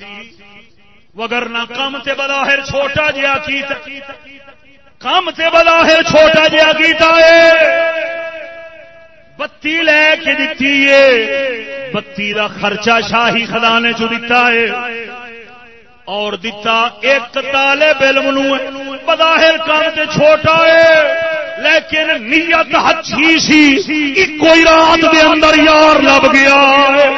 وگر نہ کم تے بظاہر چھوٹا جیا کیتا۔ کم تے بظاہر چھوٹا جیا کیتا ہے۔ بتی لے کے دیتی ہے۔ بتی دا خرچہ شاہی خزانے چ دیتا ہے۔ اور دیتا ایک طالب علم بظاہر کام تے چھوٹا ہے۔ لیکن نیت اچھی سی۔ کوئی رات دے اندر یار لب گیا۔ ہے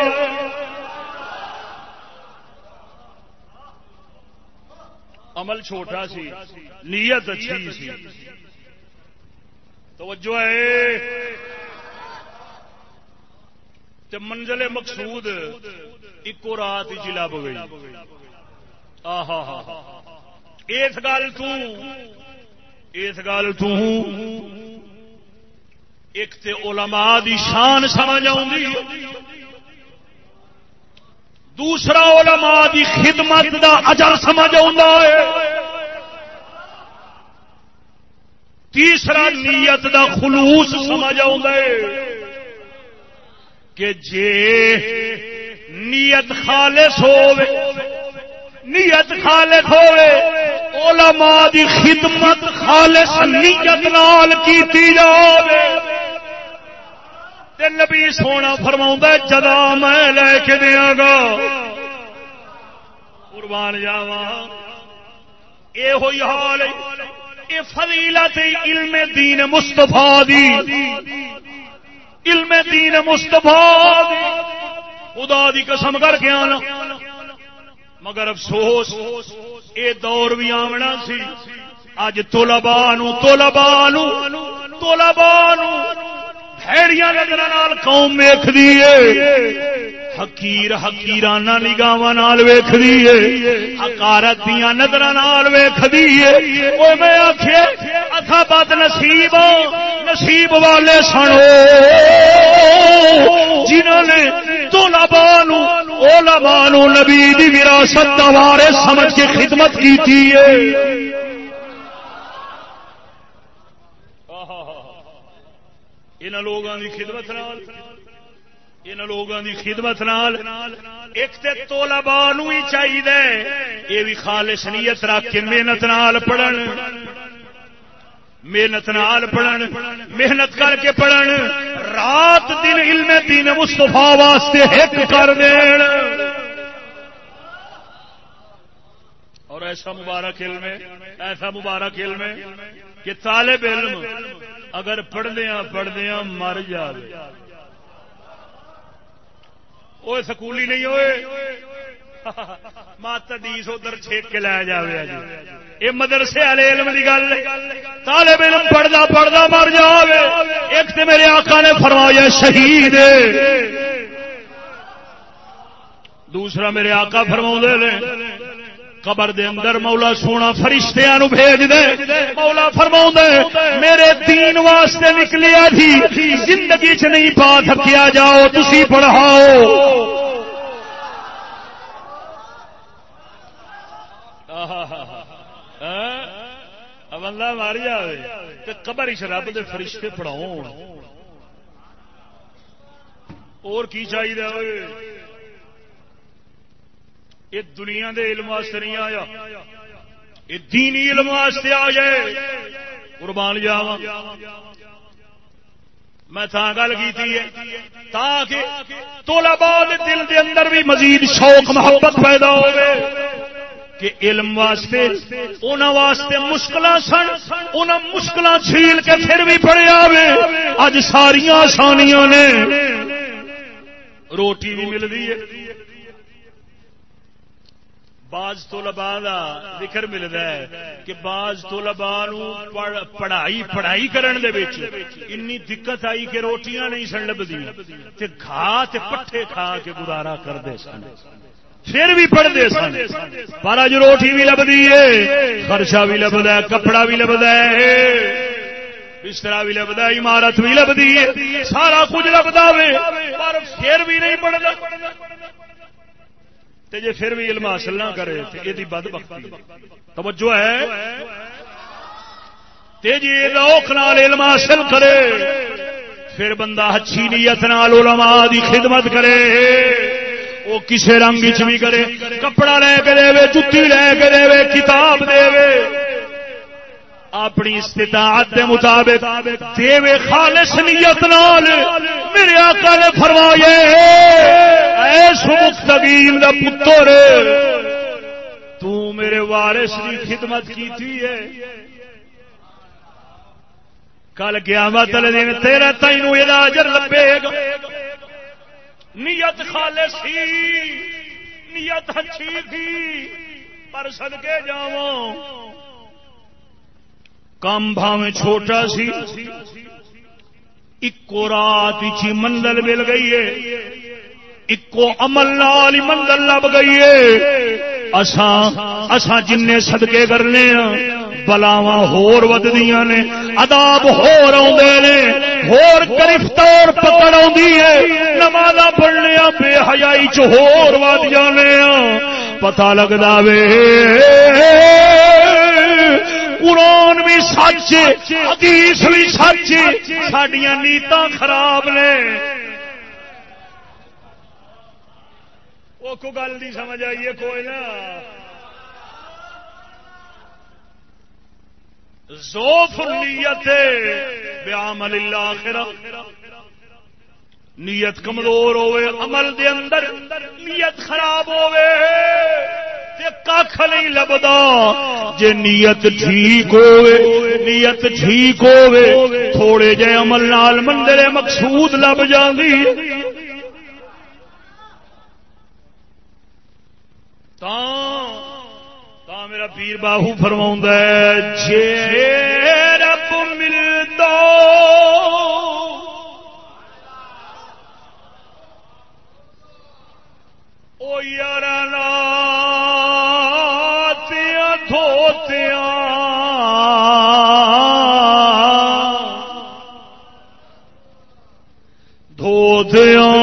عمل چھوٹا سی۔ نیت اچھی سی۔ توجہ ہے۔ تے منزل مقصود ایکو رات ہی جی لب گئی۔ اس گل اس گل ایک تے علماء دی شان سمجھ آئی دوسرا علماء دی خدمت دا اجر سمجھ ہے۔ تیسرا نیت دا خلوص سمجھ ہے۔ کہ جے نیت خالص ہو نیت خالق ہوئے علماء دی خدمت خالص نیت نال کیتی جاوے۔ تے نبی سونا فرما جدا میں لے کے دیا گا۔ قربان جاوا یہ ہوئی حال یہ فضیلت علم دین مستفا دی۔ علم دین مصطفیٰ خدا دی قسم کر کے آنا۔ مگر افسوس، اے دور بھی آمنا سی۔ اج تولبا نو تولبا نو تولبا نو بھڑیاں نظر قوم ویخ دیے حکیر حکیرانہ نگاہ نال ویخ دیے حکارت دیا نظر نال ویخ دیے وہ میں آخے اتھا بد نصیب ہاں، نصیب والے سنو جنہوں نے طلباء نو، علماء نو نبی دی وراثت دا وارث سمجھ کے خدمت کیتی ہے۔ ان لوگوں کی خدمت نال۔ ان لوگوں کی خدمت نال ایک تے طلباء نو ہی چاہیے یہ بھی خالص نیت رکھ کے محنت نال پڑھن۔ محنت نال پڑھن۔ محنت کر کے پڑھن۔ رات دن علم دین مستفا واسطے ہک کر دین۔ اور ایسا مبارک علم ایسا مبارک علم کہ طالب علم اگر پڑھدیا پڑھدیا مر جائے وہ سکولی نہیں ہوئے مات دیس ادھر چھیک کے لایا جائے جی یہ مدرسے والے علم کی گل طالب علم پڑھتا پڑھتا مر جاوے ایک تو میرے آقا نے فرمایا شہید دوسرا میرے آقا فرما نے قبر دے اندر مولا سونا فرشتیاں نو بھیج دے۔ مولا فرما میرے دین واسطے نکلیا تھی زندگی چ نہیں پا تھکیا جاؤ، تسی پڑھاؤ۔ بندہ ماری جائے قبر رب دے فرشتے پڑھاؤ اور کی چاہیے یہ دنیا دے علم واسطے نہیں آیا۔ یہ دینی علم واسطے آ جائے قربان جاوا میں تھا گل کی تاکہ تولا بعد دل دے اندر بھی مزید شوق، محبت پیدا ہوئے کہ علم واسطے ان واسطے مشکل سن ان مشکل چھیل کے پھر بھی پڑے آوے۔ اج ساریا آسانیاں نے۔ روٹی بھی مل ہے۔ باز تو لبا ذکر ملتا ہے کہ باز تو لبا پڑھائی پڑھائی کرن دے بیچ انی دقت آئی کہ روٹیاں نہیں سن لبدی کھا تے پٹھے کھا کے گزارا کرتے سن۔ پھر بھی پڑھتے سن۔ پر اج روٹی بھی لبھی ہے، خرچہ بھی لبدا ہے، کپڑا بھی لبدا ہے بستر بھی لبدا عمارت بھی لبھی ہے، سارا کچھ لبدا وے، پر پھر بھی نہیں پڑھتا جی پھر بھی علم حاصل نہ کرے تو یہ بد بختی توجہ ہے؟ جی روک نال علم حاصل کرے، پھر بندہ اچھی نیت نال علماء دی خدمت کرے۔ وہ کسی رنگ چ بھی کرے، کپڑا لے کے دے جتی لے کے دے کتاب دے اپنی استطاعت دے مطابق دے خالص نیت نال میرے آقا نے فرمایا ایس مستقیم دا پتر، تو میرے وارث کی خدمت کی تھی ہے۔ کل قیامت والے دن تیرا تینوں یہ اجر لبے گا۔ نیت خالصی نیت اچھی تھی، پر سدکے جاو کام بھاوے چھوٹا سی اکو رات چی منزل مل گئی ہے۔ اکو عمل نال منزل لب گئی ہے۔ اساں اساں جن سدکے کرنے ہاں بلاوا ہور ودیاں نے اداب ہور آدھے نے، ہور گرفتار پکڑ آدھی ہے۔ نماز پڑھنے بے حیائی چ ہور ود جانے پتا لگتا وے۔ قرآن بھی سچ حدیث بھی سچ سڈیا نیتا خراب نے۔ وہ کو گل نہیں سمجھ آئی ہے، کوئی نہ۔ زوف نیت عمل اللہ نیت کمزور ہوئے، عمل دے اندر نیت خراب ہوئے۔ کھ نہیں لبدا، جے نیت ٹھیک ہوئے، نیت ٹھیک ہوئے، تھوڑے جے عمل نال مندر مقصود لب جاندی۔ تا میرا پیر باہو فرما جے رب ملتا او یار دھوتیا دھوتیا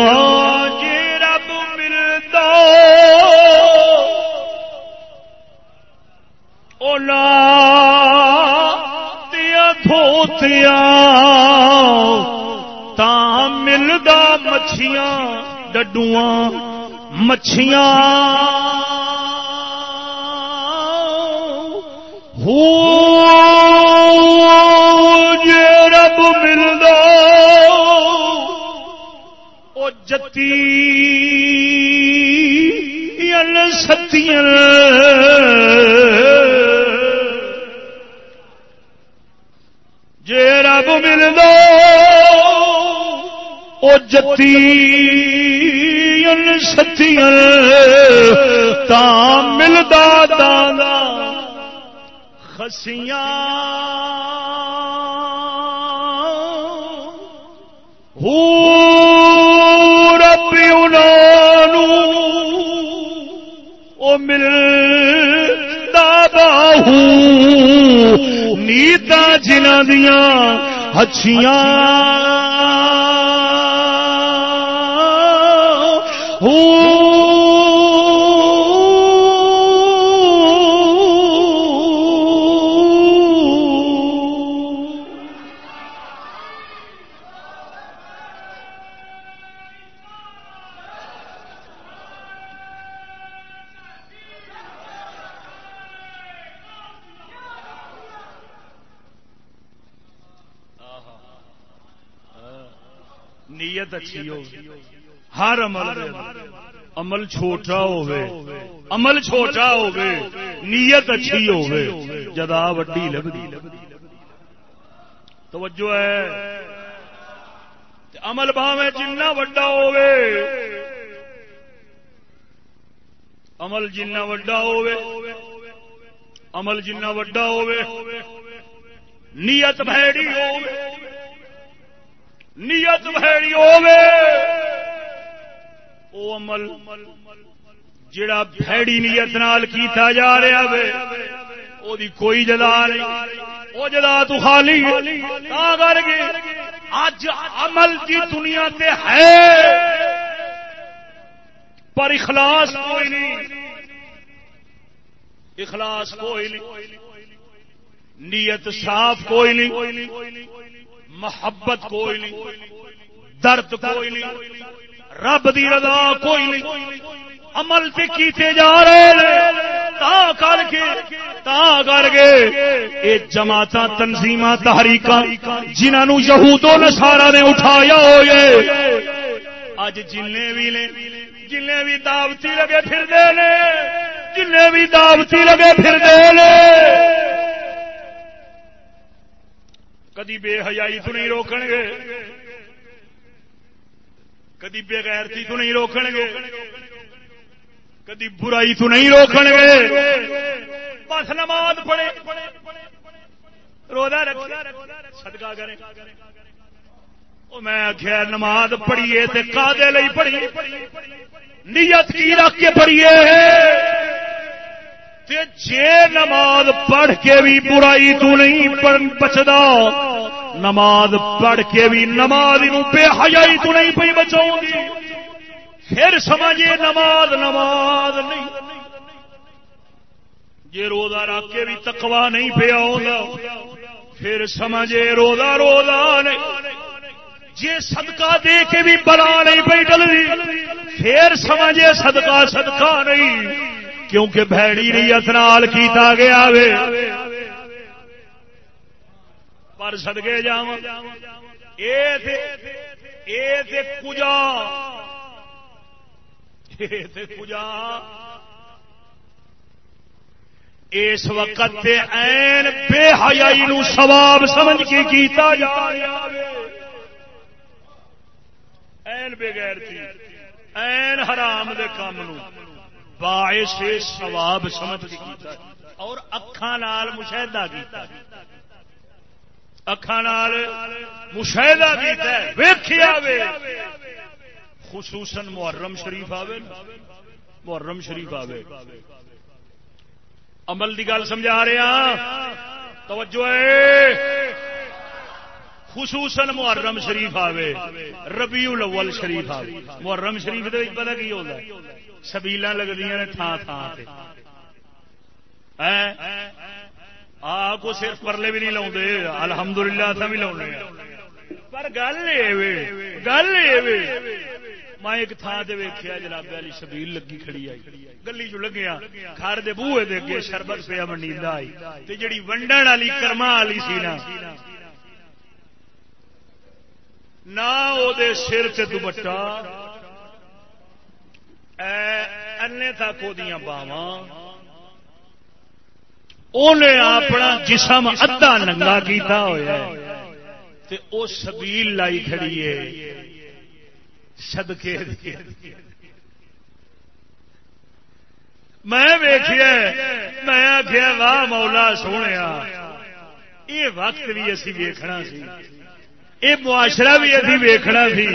دھوتیا تا ملدا مچھیاں ڈڈواں مچھیاں۔ ہو جے رب ملدا او جتی ستیاں۔ رب مل دو او جتی ستی تا ملدا دانا، خسیاں۔ ہو رب انہوں، او مل باہو۔ نیتا جنہ دیا ہچیاں ہوں اچھی ہو ہر عمل عمل چھوٹا ہوے عمل چھوٹا ہوے نیت اچھی ہوے جدا وڈی لگدی توجہ ہے۔ عمل باوے جنہ وڈا ہوے عمل جنہ وڈا ہوے عمل جنہ وڈا ہوے نیت بھڑی ہوے نیت بھڑی ہوے او عمل جڑا بھڑی نیت نال کیتا جا رہا وے، او دی کوئی جدا نہیں۔ او جدا تو خالی، تا کر کے اج عمل کی دنیا تے ہے۔ پر اخلاص کوئی نہیں۔ اخلاص کوئی نہیں۔ نیت صاف کوئی نہیں۔ محبت کوئی نہیں، درد کوئی نہیں، رب دی رضا کوئی نہیں۔ عمل سے کیتے جا رہے تا کر کے، تا کر کے۔ یہ جماعت تنظیم تحریک جنہوں یہودوں نے سارا نے اٹھایا ہوئے۔ اج جن بھی نے جن بھی دعوتی لگے پھر دے جن بھی دعوتی لگے پھر دے کدی بے حیائی تو نہیں روکن گے۔ کدی بے غیرتی تو نہیں روکن گے۔ کدی برائی تو نہیں روکن گے۔ بس نماز پڑھے۔ روزہ رکھے۔ صدقہ کرے۔ میں آخیا نماز پڑھیے کا پڑھیے نیت کی رکھ کے پڑھیے۔ جے نماز پڑھ کے بھی برائی تو نہیں بچتا نماز پڑھ کے بھی نماز بے حیائی تو نہیں پی بچاؤ گی۔ پھر سمجھے نماز نماز نہیں۔ جے روزہ رکھ کے بھی تکوا نہیں پیا پھر سمجھے روزہ روزہ نہیں۔ جے صدقہ دے کے بھی بلا نہیں پی ڈلدی، پھر سمجھے صدقہ صدقہ نہیں۔ کیونکہ بھڑی نیت نال کیتا گیا وے۔ پر سڑکے جا کجا۔ کجا۔ اس وقت این بے حیائی نو سواب سمجھ کے کیتا جا این بغیر تھی این حرام دے کام نو۔ باعث سواب سمجھ کے کیتا اور اکھان نال مشاہدہ کیتا اکھان نال مشاہدہ کیتا ہے۔ ویکھیا وے۔ خصوصاً محرم شریف آوے محرم شریف آوے۔ عمل کی گل سمجھا رہا ہاں۔ توجہ ہے۔ خصوصاً محرم شریف آوے۔ ربیع الاول شریف آوے۔ محرم شریف دے وچ پتہ کی ہوتا ہے؟ سبیل لگتی نے تھان تھان سے آ کو صرف پرلے بھی نہیں لاؤ الحمدللہ للہ بھی لاؤ پر گل گل میں ایک تھان سے ویکیا جناب والی شبیل لگی کھڑی آئی۔ گلی چ لگیا کھار دے بوئے دے اگے شربت پیا منڈی آئی۔ تے جڑی ونڈن والی کرما والی سی نا، نہ او دے سر سے دوپٹا اے تک وہ باواں۔ انہیں اپنا جسم ادھا ننگا کیتا ہوا تے او سبیل لائی کھڑی ہے۔ سدکے میں ویخیا میں آخیا واہ مولا سونے یہ وقت بھی اسی ویکھنا سی۔ یہ معاشرہ بھی ابھی ویکھنا سی۔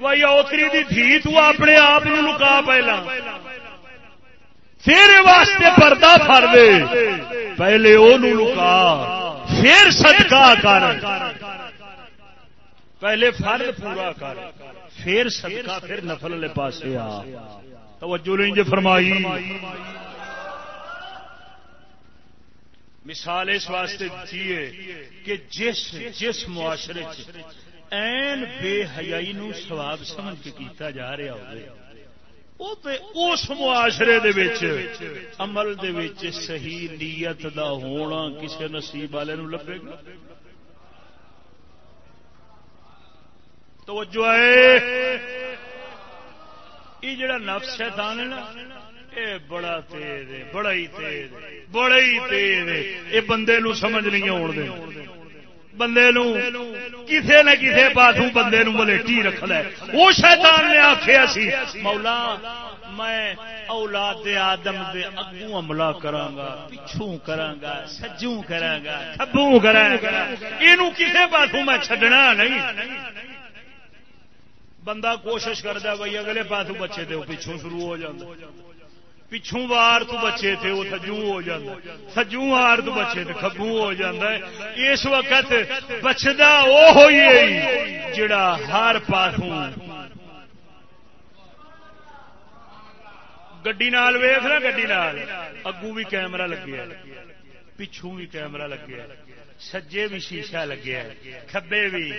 بھائی اوتری دی تھی تو اپنے آپ لکا پہلا۔ تیرے واسطے پردہ فر دے۔ پہلے وہ لکا۔ پھر صدقہ کر۔ پہلے فرد پورا کر۔ پھر صدقہ، پھر نفل والے پاس آ۔ توجہ نہیں جی فرمائی۔ مثال اس واسطے دیے کہ جس جس معاشرے این بے حیائی نو سواب سمجھ کے کیتا جا رہا ہو اس معاشرے دے وچ، عمل دے وچ صحیح نیت دا ہونا کسی نصیب والے نو لبے گا۔ توجہ ہے۔ یہ جڑا نفس شیطان ہے نا، اے بڑا تیز ہے، بڑا ہی تیز بڑا ہی تیز ہے۔ یہ بندے نو سمجھ نہیں آن دے بندے نو کسے نہ کسے پاسوں بندے نو ملیٹی رکھ لے وہ شیطان نے آخیا سی، مولا، میں اولاد آدم دے اگوں عملہ کراں گا پچھوں کراں گا سجوں کراں گا کھبوں کراں گا اینو کسے پاسوں میں چھڈنا نہیں۔ بندہ کوشش کرتا بھائی اگلے پاس بچے تھے پچھوں شروع ہو جاتا پچھوں وار تو بچے تھے، وہ سجوں ہو جاتا سجوں وار تو بچے تھے کبوں ہو جاتا ہے۔ اس وقت بچتا وہ ہوئی جڑا ہر پاسوں گڈی نال ویخ نا، گڈی نال۔ اگوں بھی کیمرہ لگیا پچھوں بھی کیمرہ لگیا سجے بھی شیشہ لگیا کھبے بھی۔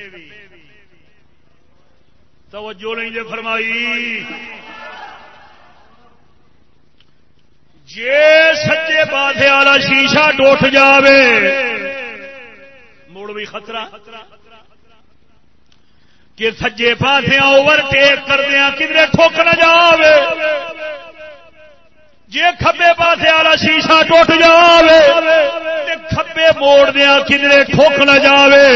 توجہ نہیں جے فرمائی۔ جے سچے پاسے والا شیشہ ٹوٹ جاوے، مڑ بھی خطرہ۔ کہ سجے پاسے اوور ٹیک کردیا کدھر ٹھوک نہ جاوے۔ جے کھبے پاسے والا شیشہ ٹوٹ جاوے، تے کھبے موڑ دیا کدھر ٹھوک نہ جاوے،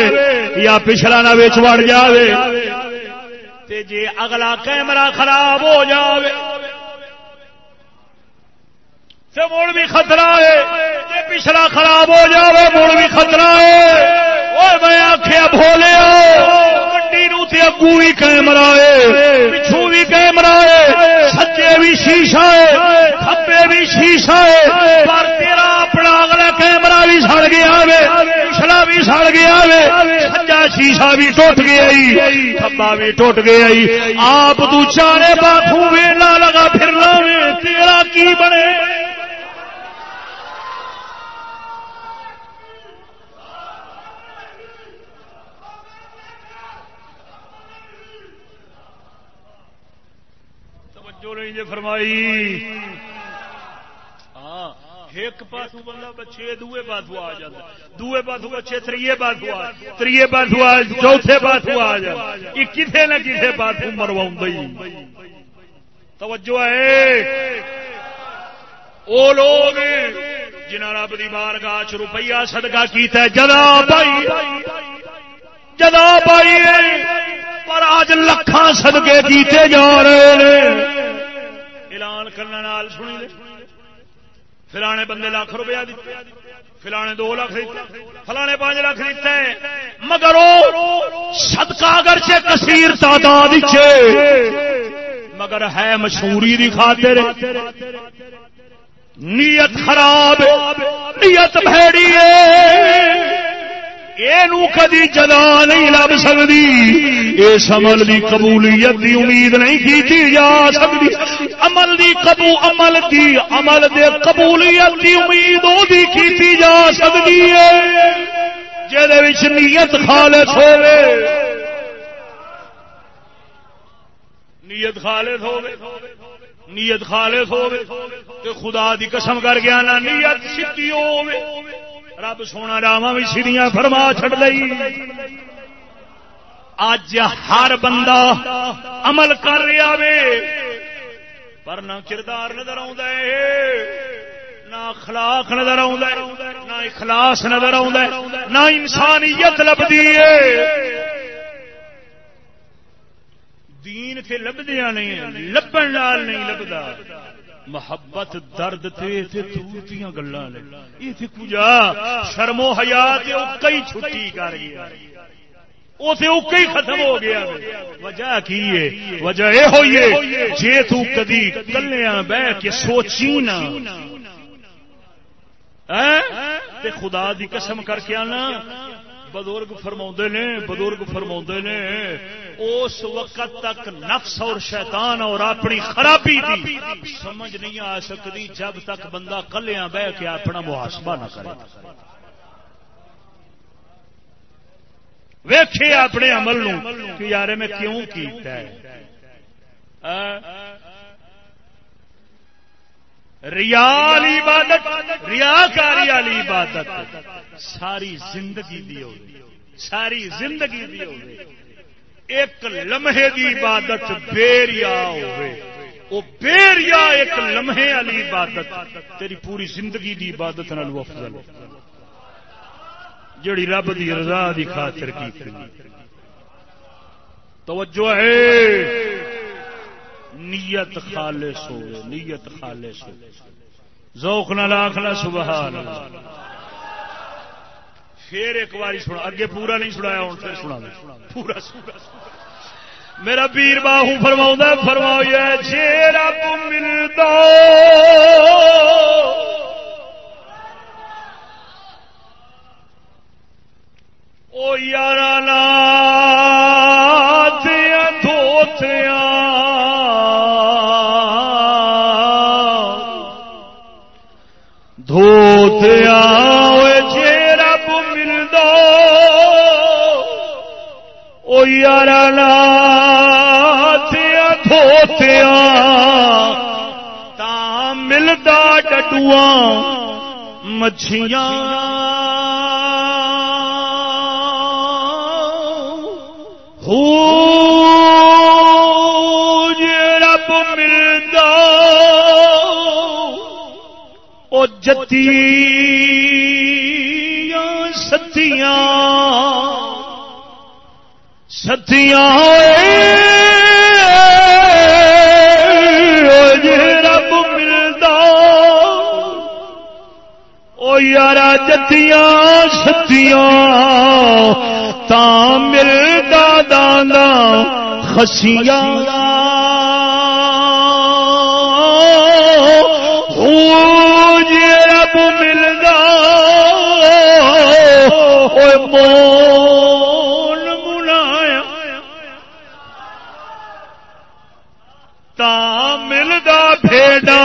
یا پچھلا نہ بچ وڑ جاوے۔ تے جے اگلا کیمرہ خراب ہو جاوے۔ تے مڑ بھی خطرہ ہے۔ جے پچھلا خراب ہو جاوے مڑ بھی خطرہ ہے۔ وہ میں آخیا بولے گڈی نو تے اگو بھی کیمرہ ہے۔ پچھو بھی کیمرہ ہے۔ سچے بھی شیشہ ہے۔ کھبے بھی شیشہ ہے۔ پر تیرا اپنا اگلا کیمرہ بھی سڑ گیا وے۔ پچھلا بھی سڑ گیا وے۔ سچا شیشہ بھی ٹوٹ گیا کھبا بھی ٹوٹ گیا آپ تو چارے باتوں ویلا لگا پھرنا وے تیرا کی بنے؟ توجہ نہیں جی فرمائی۔ ہاں ایک پاسو بندہ بچے دوے پاسو آ جاتا۔ دوے پاسو بچے، تریے پاسو آ تریے پاسو آ چوتھے پاسو آ جاتا۔ یہ کسے نہ کسے پاسو مروا توجہ ہے۔ او لوگ جنہ رب دی بارگاہ چ روپیہ صدقہ کیتا ہے، جدا پائی جدا پائی پر آج لکھاں صدقے کیتے جا رہے ہیں۔ اعلان کرنے سنی فلانے بندے لاکھ روپیہ دیتے۔ فلانے دو لاکھ دیتے۔ فلانے پانچ لاکھ دیتے۔ مگر صدقہ اگر سے کثیر تعداد مگر ہے مشہوری دی خاطر۔ نیت خراب، نیت بھڑی کدی جدا نہیں لب سکتی۔ اس عمل کی قبولیت کی امید نہیں کی جا سکتی۔ عمل دی قبو عمل کی عمل دے قبولیت کی امید وہ کی جا سکتی ہے۔ جہد نیت خالص ہوے نیت خالص ہوے نیت خالص ہوے خدا دی قسم کر گیا نا نیت سیدھی ہوے رب سونا راوا بھی سیڑیاں فرما چڑ لئی۔ اج ہر بندہ عمل کر رہا وے، پر نہ کردار نظر نہ اخلاق نظر نہ اخلاص نظر نہ انسانیت لبھی دین سے لبدیا نہیں، لبن لال نہیں لبدا۔ محبت، درد گلا شرمو حیات کئی چھٹی کر گیا۔ اسے ختم ہو گیا۔ وجہ کی ہے؟ وجہ یہ ہوئی ہے جی تدی کلیا بہ کے سوچی نا ہاں؟ خدا دی قسم کر کے آنا۔ بزرگ فرما نے، بزرگ فرما نے، اس وقت تک نفس اور شیطان اور اپنی خرابی دی سمجھ نہیں آ سکتی جب تک بندہ کلیا بہ کے اپنا محاسبہ نہ کرے۔ ویخے اپنے عمل کہ یار میں کیوں کیتا ہے؟ ریال عبادت، ریاکاری والی عبادت۔ ساری زندگی دی ہو ساری زندگی دی ہو ایک لمحے دی عبادت بے ریا ہو بے ریا ایک لمحے والی عبادت۔ تیری پوری زندگی دی عبادت نال افضل۔ جڑی رب دی رضا دی خاطر کی توجہ ہے۔ نیت خالص ہو، نیت خالص ہو۔ ذوق نہ لاکھنا سبحان پھر ایک بار سنا، اگے پورا نہیں سنایا، ہوں پھر سنا پورا سنا۔ میرا پیر باہو فرما فرماؤ جی رب ملتا او یار جے رب مل دو او یار دھوتیا تا ملتا ڈڈو مچھیاں۔ ہو جتی ستیاں ستیاں رب ملتا او یار جتیاں ستیاں تا ملتا دانا خسیاں مول بلایا تا ملدا بھیڈا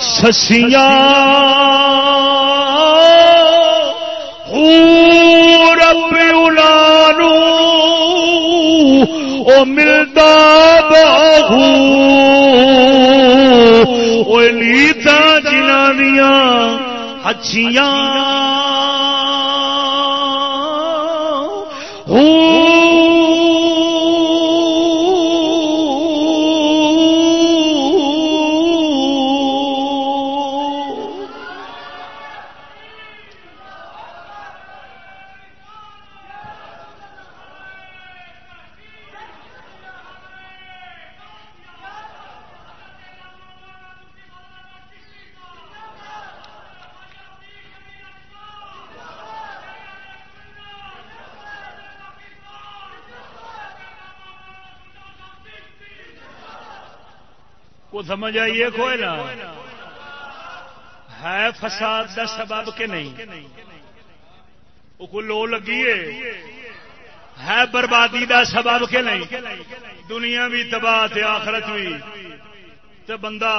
سسیاں۔ رب اولانو او ملدا باہو۔ او لیتا جنانیاں اچھیاں سمجھ آئیے کوئی نا ہے فساد کا سبب کہ نہیں؟ وہ کوئی لو لگی ہے بربادی کا سبب کہ نہیں؟ دنیا بھی تباہ تے آخرت بھی۔ تے بندہ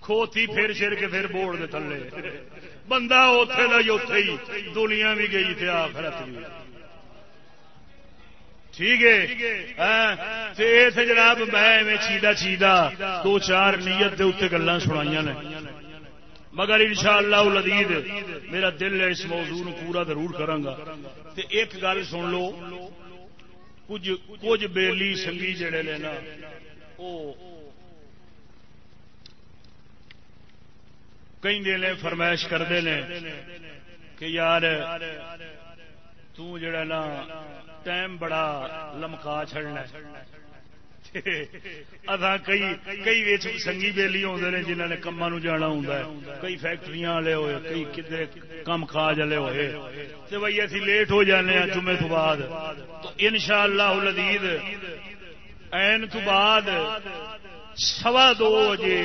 کھوتی پھر چر کے پھر بوڑ دے تھلے۔ بندہ اتے کا اتے ہی۔ دنیا بھی گئی تے آخرت بھی۔ ٹھیک ہے۔ ہاں، جناب میں چیدہ چیدہ دو چار نیت دے اتنے گلا سنائی نے۔ مگر ان شاء اللہ میرا دل ہے اس موضوع پورا ضرور کرا تے ایک گل سن لو کچھ کچھ بیلی سنگھی جڑے نے نا کئی دن فرمائش کرتے ہیں کہ یار تڑا نا ٹائم بڑا لمکا چڑنا ادا کئی کئی سنگھی بےلی آتے ہیں جنہوں نے کما جانا ہوں کئی فیکٹری والے ہوئے، کئی کدھر کم کاج والے ہوئے۔ تو بھائی اسی لیٹ ہو جانے ہیں جمعے تو بعد۔ تو ان شاء اللہ لدید این تو بعد سوا دو بجے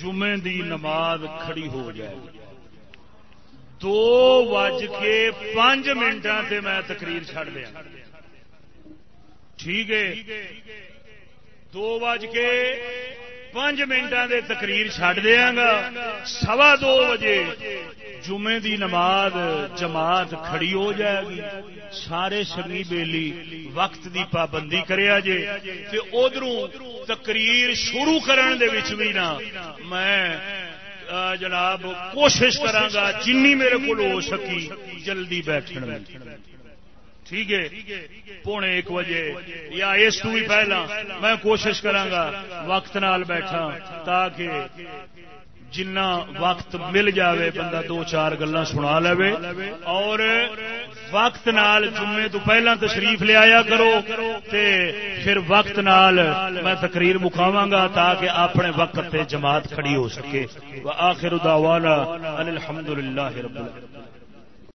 جمعے دی نماز کھڑی ہو جائے۔ گی دو وج کے پانچ منٹوں سے میں تقریر چڑ دیا۔ ٹھیک ہے۔ دو بج کے پانچ منٹوں کے تقریر چڑ دیا گا۔ سوا دو بجے جمعے دی نماز جماعت کھڑی ہو جائے گی۔ سارے سنی بیلی وقت دی پابندی کرے جے ادھر تقریر شروع کرنے دے بھی نا میں جناب، کوشش کرا جن میرے کو ہو سکی، جلدی بیٹھ ٹھیک ہے؟ پونے ایک بجے یا اس بھی پہلا، میں کوشش کرا وقت نال بیٹھا تاکہ جنا وقت مل جاوے، بندہ دو چار گلا سنا لے اور وقت نال جمعے تو پہلا تشریف لے آیا کرو تے پھر وقت نال میں تقریر مکھاوا گا تاکہ اپنے وقت تے جماعت کھڑی ہو سکے۔ آخر دعوانا الحمدللہ رب العالمین۔